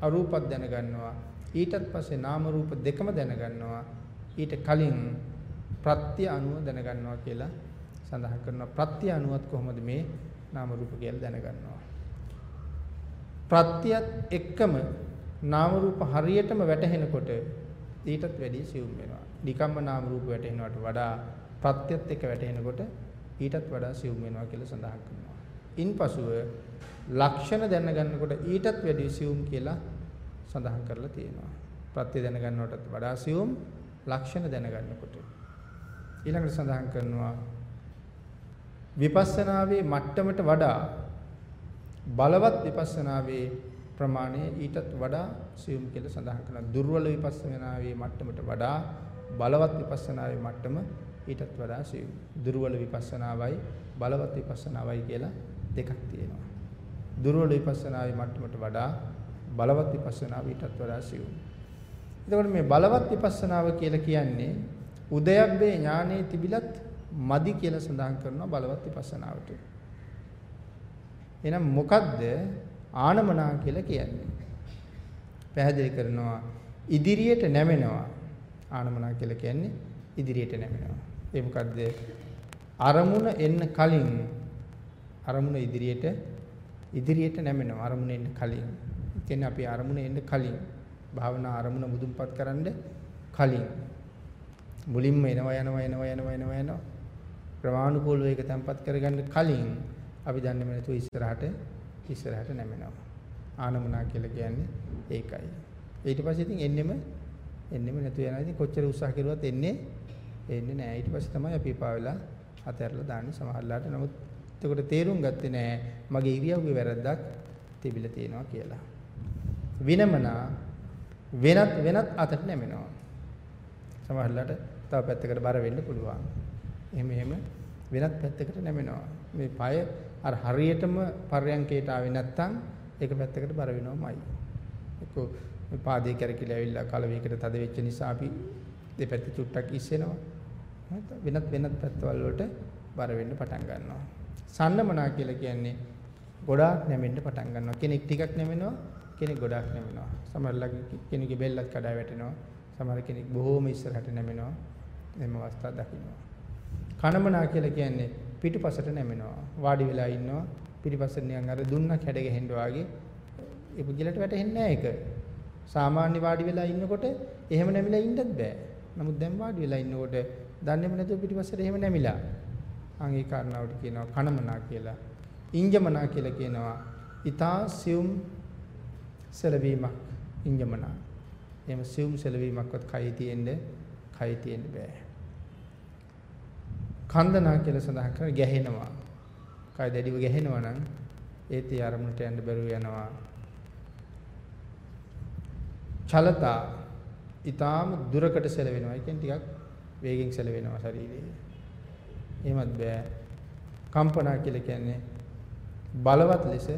අරූපත් දැනගන්නවා. ඊටත් පස්සේ නාම රූප දෙකම දැනගන්නවා. ඊට කලින් ප්‍රත්‍ය අනුව දැනගන්නවා කියලා සඳහන් කරනවා ප්‍රත්‍ය අනුවත් කොහොමද මේ නාම රූප කියලා දැනගන්නවා. ප්‍රත්‍යයත් එක්කම නාම රූප හරියටම වැටහෙනකොට ඊටත් වැඩි සියුම් වෙනවා. නිකම්ම නාම රූප වැටෙනවට වඩා ප්‍රත්‍යත් එක්ක වැටෙනකොට ඊටත් වඩා සියුම් වෙනවා කියලා සඳහන් කරනවා. ඉන්පසුව ලක්ෂණ දැනගන්නකොට ඊටත් වැඩි සියුම් කියලා සඳහන් කරලා තියෙනවා. ප්‍රත්‍ය දැනගන්නවටත් වඩා සියුම් ලක්ෂණ දැනගන්නකොට. ඊළඟට සඳහන් කරනවා විපස්සනාවේ මට්ටමට වඩා බලවත් විපස්සනාවේ ප්‍රමාණය ඊටත් වඩා සියුම් කියලා සඳහන් කරනවා. දුර්වල විපස්සනාවේ මට්ටමට වඩා බලවත් විපස්සනාවේ මට්ටම ඊටත් වඩා සියුම්. දුර්වල විපස්සනාවයි බලවත් විපස්සනාවයි කියලා දෙකක් තියෙනවා. දුර්වල විපස්සනාවේ මට්ටමට වඩා බලවත් විපස්සනාව ඊටත් වඩා සියුම්. එතකොට මේ බලවත් විපස්සනාව කියලා කියන්නේ උදයබ්බේ ඥානයේ තිබිලත් මදි කියලා සඳහන් කරනවා බලවත් විපස්සනාවට. එහෙනම් මොකද්ද ආනමනා කියලා කියන්නේ? පැහැදිලි කරනවා ඉදිරියට නැමෙනවා. ආනමනා කියලා කියන්නේ ඉදිරියට නැමෙනවා. ඒ මොකද්ද? අරමුණ එන්න කලින් අරමුණ ඉදිරියට ඉදිරියට නැමෙනවා. අරමුණ එන්න කලින්. කියන්නේ අපි අරමුණ එන්න කලින් භාවනා අරමුණ මුදුන්පත් කරන්න කලින් මුලින්ම එනවා යනවා එනවා යනවා එනවා යනවා ප්‍රමාණිකෝලව ඒක තැම්පත් කරගන්න කලින් අපි දන්නේ නැතුව ඉස්සරහට ඉස්සරහට නැමෙනවා. ආනමනා කියලා කියන්නේ ඒකයි. ඊට පස්සේ ඉතින් එන්නෙම එන්නෙම නැතු යනවා. ඉතින් කොච්චර උත්සාහ කරුවත් එන්නේ එන්නේ නැහැ. ඊට පස්සේ තමයි අපි පා වෙලා අතහැරලා දාන්නේ සමහරලාට. නමුත් එතකොට තේරුම් ගත්තේ නැහැ. මගේ ඉරියව්වේ වැරද්දක් තිබිලා තියෙනවා කියලා. විනමනා වෙනත් වෙනත් අතට නැමෙනවා. සමහරවිට තව පැත්තකට බර වෙන්න පුළුවන්. එහෙම එහෙම වෙනත් පැත්තකට නැමෙනවා. මේ পায় අර හරියටම පර්යංකයට ආවේ නැත්තම් ඒක පැත්තකට බර වෙනවමයි. එක්කෝ මේ පාදේ කැරකිලා ඇවිල්ලා කලවේකට තද වෙච්ච නිසා අපි දෙපැත්ත චුට්ටක් ඉස්සෙනවා. වෙනත් වෙනත් පැත්තවල වලට බර වෙන්න පටන් ගන්නවා. සන්නමනා කියලා කියන්නේ ගොඩාක් නැමෙන්න පටන් ගන්නවා. කෙනෙක් ටිකක් නැමෙනවා කෙනෙක් ගොඩාක් නැමෙනවා. සමහරලාගේ කෙනෙකුගේ බෙල්ලත් කඩා වැටෙනවා. සමහර කෙනෙක් බොහෝම ඉස්සරහට නැමෙනවා. එම අවස්ථා දකින්නවා. කනමනා කියලා කියන්නේ පිටිපසට නැමෙනවා. වාඩි වෙලා ඉන්නවා. පිටිපස්සට නිකන් අර දුන්නක් හැඩ ගැහෙන්න වාගේ ඒ පුජලට වැටෙන්නේ නැහැ ඒක. සාමාන්‍ය වාඩි වෙලා ඉන්නකොට එහෙම නැමිලා ඉන්නත් බෑ. නමුත් දැන් වාඩි වෙලා ඉන්නකොට දන්නේම නැතුව පිටිපස්සට එහෙම නැමිලා. අන් ඒ කාරණාවට කියනවා කනමනා කියලා. ඉංජමනා කියලා කියනවා. ඊතා සියුම් සැලවීමක් ඉංජමනා. එහෙම සියුම් සැලවීමක්වත් කයි තියෙන්නේ කයි තියෙන්න බෑ. කන්දනා කියලා සඳහන් කරන ගැහෙනවා. කය දැඩිව ගැහෙනවා නම් ඒත් ඒ අරමුණට යන්න බැරුව යනවා. චලතා ඊටාම දුරකට සැලවෙනවා. ඒ කියන්නේ ටිකක් වේගෙන් සැලවෙනවා ශරීරය. එහෙමත් බෑ. කම්පනා කියලා කියන්නේ බලවත් ලෙස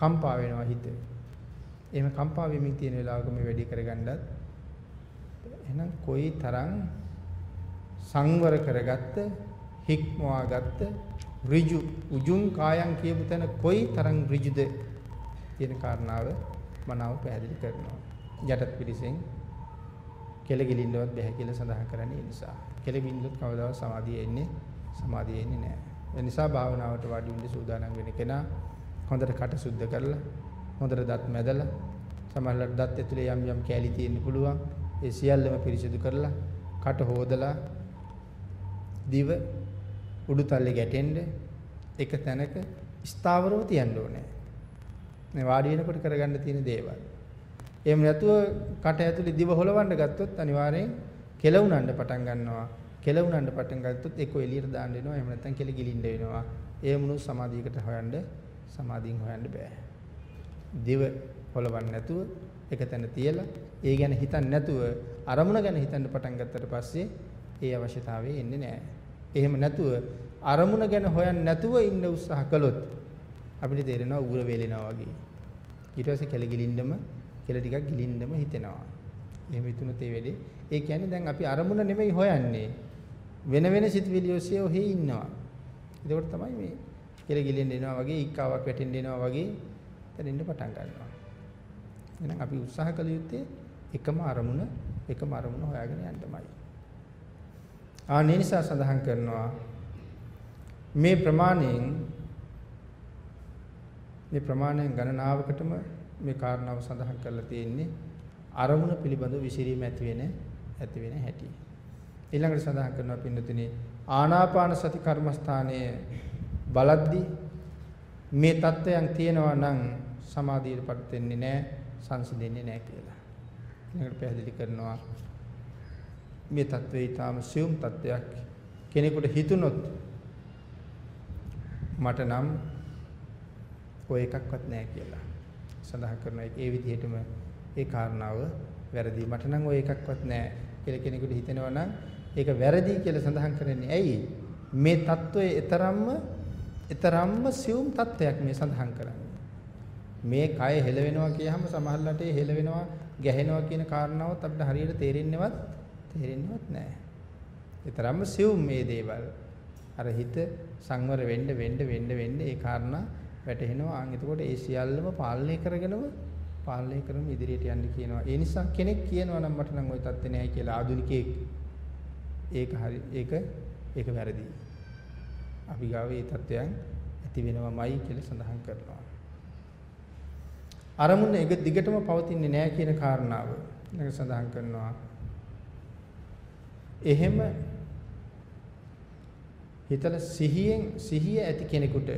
කම්පා වෙනවා හිතේ. එහෙම කම්පා වෙමින් තියෙන වෙලාවක මේ වැඩි කරගන්නත් එහෙනම් කොයි තරම් සංවර කරගත්ත හික්මවා ගත්ත ඍජු උජුං කායං කියපු තැන කොයි තරම් ඍජුද කියන කාරණාව මනාව පැහැදිලි කරනවා යටත් පිළිසෙන් කෙලගිලින්නවත් බැහැ කියලා සඳහන් කරන්නේ ඒ නිසා කෙලගිලින්නොත් කවදාවත් සමාධිය එන්නේ සමාධිය එන්නේ නැහැ ඒ නිසා භාවනාවට වාඩි වෙන්න සූදානම් වෙන කෙනා හොඳට කට සුද්ධ කරලා හොඳට දත් මැදලා සමහරවිට දත් ඇතුලේ යම් යම් කැලි තියෙන්න පුළුවන්. ඒ සියල්ලම පිරිසිදු කරලා කට හොදලා දිව උඩුතල්ලේ ගැටෙන්න එක තැනක ස්ථාවරව තියන්න ඕනේ. මේ වාඩි වෙනකොට කරගන්න තියෙන දේවල්. එහෙම නැතුව කට ඇතුලේ දිව හොලවන්න ගත්තොත් අනිවාර්යෙන් කෙලවුනන්න පටන් ගන්නවා. කෙලවුනන්න පටන් ගත්තොත් ඒක එළියට දාන්න වෙනවා. එහෙම නැත්නම් කෙල ගිලින්න වෙනවා. ඒ මොනු සමාධියකට හොයන්න සමාධියෙන් හොයන්න බෑ. දිව හොලවන්නේ නැතුව එක තැන තියලා ඒ ගැන හිතන්නේ නැතුව අරමුණ ගැන හිතන්න පටන් ගත්තට පස්සේ ඒ අවශ්‍යතාවය එන්නේ නැහැ. එහෙම නැතුව අරමුණ ගැන හොයන්නේ නැතුව ඉන්න උත්සාහ කළොත් අපිට තේරෙනවා උගුර වේලෙනවා වගේ. ඊට පස්සේ කෙල ගිලින්නම කෙල ටිකක් ගිලින්නම හිතෙනවා. එහෙම හිතුනොත් ඒ වෙලේ ඒ කියන්නේ දැන් අපි අරමුණ නෙමෙයි හොයන්නේ. වෙන වෙන සිතුවිලි ඔස්සේ ඔහේ ඉන්නවා. ඒකෝට තමයි මේ කෙල ගිලින්න එනවා වගේ ඉක්කාවක් වැටෙන්න එනවා වගේ දැනෙන්න පටන් ගන්නවා. එහෙනම් අපි උත්සාහ කළ යුත්තේ එකම අරමුණ එකම අරමුණ හොයාගෙන යන්නමයි. ආ නිසා සඳහන් කරනවා මේ ප්‍රමාණයෙන් මේ ප්‍රමාණයෙන් ගණනාවකටම මේ කාරණාව සඳහන් කරලා තියෙන්නේ අරමුණ පිළිබඳව විසිරීම ඇති වෙන ඇති වෙන හැටි. ඊළඟට සඳහන් කරනවා පින්නතුනි ආනාපාන සති කර්මස්ථානයේ බලද්දී මේ தත්වයන් තියෙනවා නම් සමාධියටපත් වෙන්නේ නැහැ සංසිඳෙන්නේ නැහැ කියලා. ඊළඟට පැහැදිලි කරනවා මේ தત્ත්වය ඊටාම සියුම් தත්වයක් කෙනෙකුට හිතුනොත් මට නම් ඔය එකක්වත් නැහැ කියලා සඳහන් කරන එක. ඒ විදිහටම ඒ කාරණාව වැරදි. මට නම් ඔය එකක්වත් නැහැ කියලා කෙනෙකුට හිතෙනවා නම් ඒක වැරදි කියලා සඳහන් කරන්නේ ඇයි? මේ தত্ত্বය ඊතරම්ම ඊතරම්ම සියුම් தত্ত্বයක් මේ සඳහන් කරන්නේ. මේ කය හෙලවෙනවා කියහම සමහරලාට හෙලවෙනවා ගැහෙනවා කියන කාරණාවත් අපිට හරියට තේරෙන්නේවත් තේරෙන්නේවත් නැහැ. ඒ තරම්ම සිවුම් මේ දේවල්. අර හිත සංවර වෙන්න වෙන්න වෙන්න වෙන්න ඒ කාරණා වැටහෙනවා. අන් එතකොට ඒ සියල්ලම පාලනය කරගෙනම පාලනය කරමින් ඉදිරියට යන්න කියනවා. ඒ නිසා කෙනෙක් කියනවා නම් මට නම් ওই தත්ත්වේ නැහැ කියලා ආදුනිකයෙක්. ඒක හරි ඒක ඒක වැරදි. අපි ගාවේ මේ தත්ත්වයන් ඇති වෙනවමයි කියලා සඳහන් කරනවා. අරමුණ එක දිගටම පවතින්නේ නැහැ කියන කාරණාව. ඒක සඳහන් කරනවා. එහෙම හිතල සිහියෙන් සිහිය ඇති කෙනෙකුට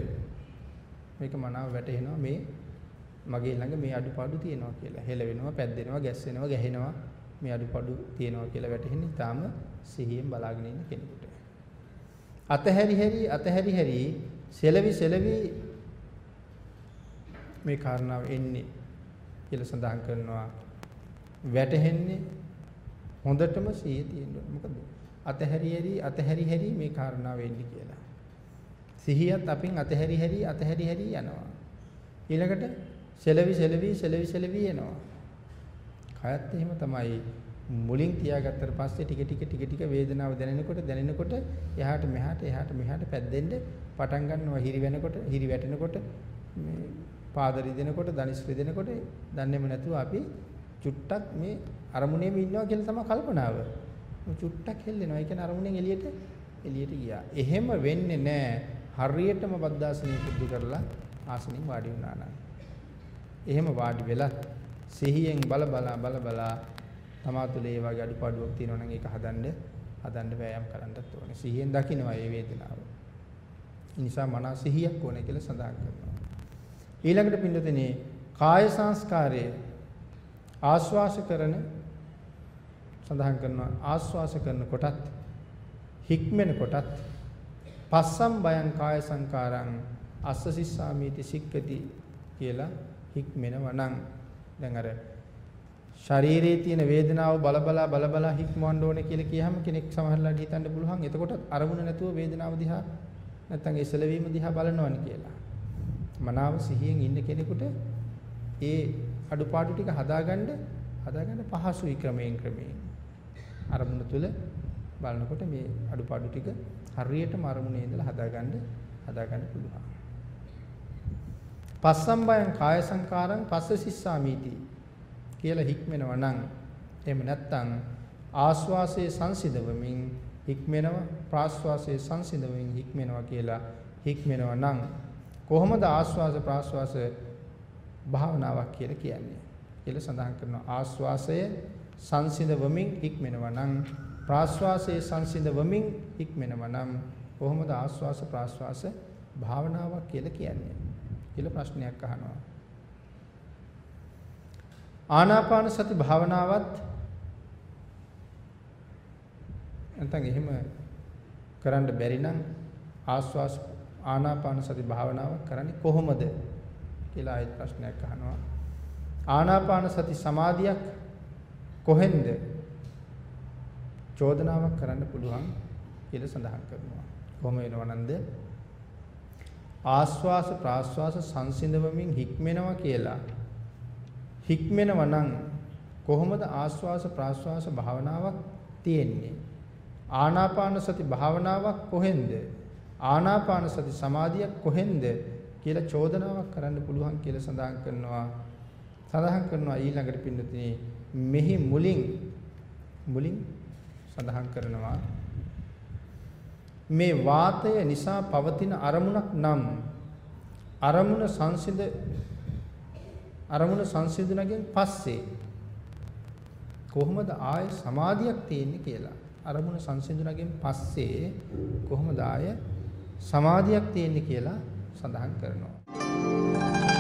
මේක මනාව වැටහෙනවා මේ මගේ ළඟ මේ අඩුපාඩු තියෙනවා කියලා. හෙල වෙනවා, පැද්දෙනවා, ගැස්සෙනවා, ගැහෙනවා මේ අඩුපාඩු තියෙනවා කියලා වැටහෙන්නේ ඊටාම සිහියෙන් බලාගෙන ඉන්න කෙනෙකුට. අතහැරි හැරි අතහැරි හැරි සෙලවි සෙලවි මේ කාරණාව එන්නේ කියලා සඳහන් කරනවා වැටහෙන්නේ හොඳටම සිහිය තියෙන්න මොකද අතහැරි හැරි අතහැරි හැරි මේ කාරණාව එන්නේ කියලා. සිහියත් අපින් අතහැරි හැරි අතහැරි හැරි යනවා. ඊළඟට සෙලවි සෙලවි සෙලවි සෙලවි එනවා. කයත් එහෙම තමයි මුලින් තියාගත්තට පස්සේ ටික ටික ටික ටික වේදනාව දැනෙනකොට දැනෙනකොට එහාට මෙහාට එහාට මෙහාට පැද්දෙන්න පටන් ගන්නවා. හිරි වෙනකොට හිරි වැටෙනකොට මේ පාද රිදෙනකොට දනිස් රිදෙනකොට දන්නේම නැතුව අපි චුට්ටක් මේ අරමුණේම ඉන්නවා කියලා තමයි කල්පනාව. චුට්ටක් හෙල්ලෙනවා. ඒ කියන්නේ අරමුණෙන් එළියට එළියට ගියා. එහෙම වෙන්නේ නැහැ. හරියටම බද්දාසනිය පුදු කරලා ආසනින් වාඩි වුණා නම්. එහෙම වාඩි වෙලා සිහියෙන් බල බලා බල බලා තමා තුළ ඒ වගේ අඩුපාඩුවක් තියෙනවා නම් ඒක හදන්න හදන්න වෑයම් කරන්නත් ඕනේ. සිහියෙන් දකින්නවා මේ වේදනාව. ඒ නිසා මනස සිහියක් ඕනේ කියලා සඳහන් කරනවා. ඊළඟට පින්නතනේ කාය සංස්කාරය ආස්වාස කරන සඳහන් කරනවා ආස්වාස කරන කොටත් හික්මෙන කොටත් පස්සම් බයං කාය සංකාරං අස්ස සිස්සාමීති සික්කති කියලා හික්මෙනව නම් දැන් අර ශරීරයේ තියෙන වේදනාව බලබලා බලබලා හික්මවන්න ඕනේ කියලා කියහම කෙනෙක් සමහරලාට හිතන්න පුළුවන් එතකොට අරමුණ නැතුව වේදනාව දිහා නැත්තම් ඒ සැලවීම දිහා බලනවනේ කියලා. මනාව සිහියෙන් ඉන්න කෙනෙකුට ඒ අඩුපාඩු ටික හදාගන්න හදාගන්න පහසුයි ක්‍රමයෙන් ක්‍රමයෙන්. අරමුණ තුල බලනකොට මේ අඩුපාඩු ටික හරියටම අරමුණේ ඉඳලා හදාගන්න හදාගන්න පුළුවන්. පස්සම්බයං කාය සංකාරං පස්ස සිස්සාමීති කියලා හික්මෙනවා නම් එහෙම නැත්නම් ආස්වාසයේ සංසිඳවමින් හික්මෙනව ප්‍රාස්වාසයේ සංසිඳවමින් හික්මෙනවා කියලා හික්මෙනවා නම් කොහොමද ආස්වාස ප්‍රාස්වාස භාවනාවක් කියලා කියන්නේ. කියලා සඳහන් කරනවා. ආස්වාසය සංසිඳ වමින් හික්මෙනවා නම් ප්‍රාස්වාසයේ සංසිඳ වමින් හික්මෙනවා නම් කොහොමද ආස්වාස ප්‍රාස්වාස භාවනාවක් කියලා කියන්නේ? කියලා ප්‍රශ්නයක් අහනවා. ආනාපාන සති භාවනාවත් නැත්නම් එහෙම කරන්න බැරි නම් ආස්වාස් ආනාපාන සති භාවනාව කරන්නේ කොහොමද? කියලා ආයෙත් ප්‍රශ්නයක් අහනවා. ආනාපාන සති සමාධියක් කොහෙන්ද චෝදනාවක් කරන්න පුළුවන් කියලා සඳහන් කරනවා. කොහොම වෙනවනන්ද? ආස්වාස ප්‍රාස්වාස සංසිඳවමින් හික්මෙනවා කියලා හික්මෙනවා නම් කොහොමද ආස්වාස ප්‍රාස්වාස භාවනාවක් තියෙන්නේ? ආනාපාන සති භාවනාවක් කොහෙන්ද? ආනාපාන සති සමාධිය කොහෙන්ද කියලා චෝදනාවක් කරන්න පුළුවන් කියලා සඳහන් කරනවා. සඳහන් කරනවා ඊළඟට පින්නතිනේ මෙහි මුලින් මුලින් සඳහන් කරනවා මේ වාතය නිසා පවතින අරමුණක් නම් අරමුණ සංසිඳ අරමුණ සංසිඳුණගෙන් පස්සේ කොහොමද ආය සමාධියක් තියෙන්නේ කියලා. අරමුණ සංසිඳුණගෙන් පස්සේ කොහොමද ආය සමාධියක් තියෙන්නේ කියලා සඳහන් කරනවා.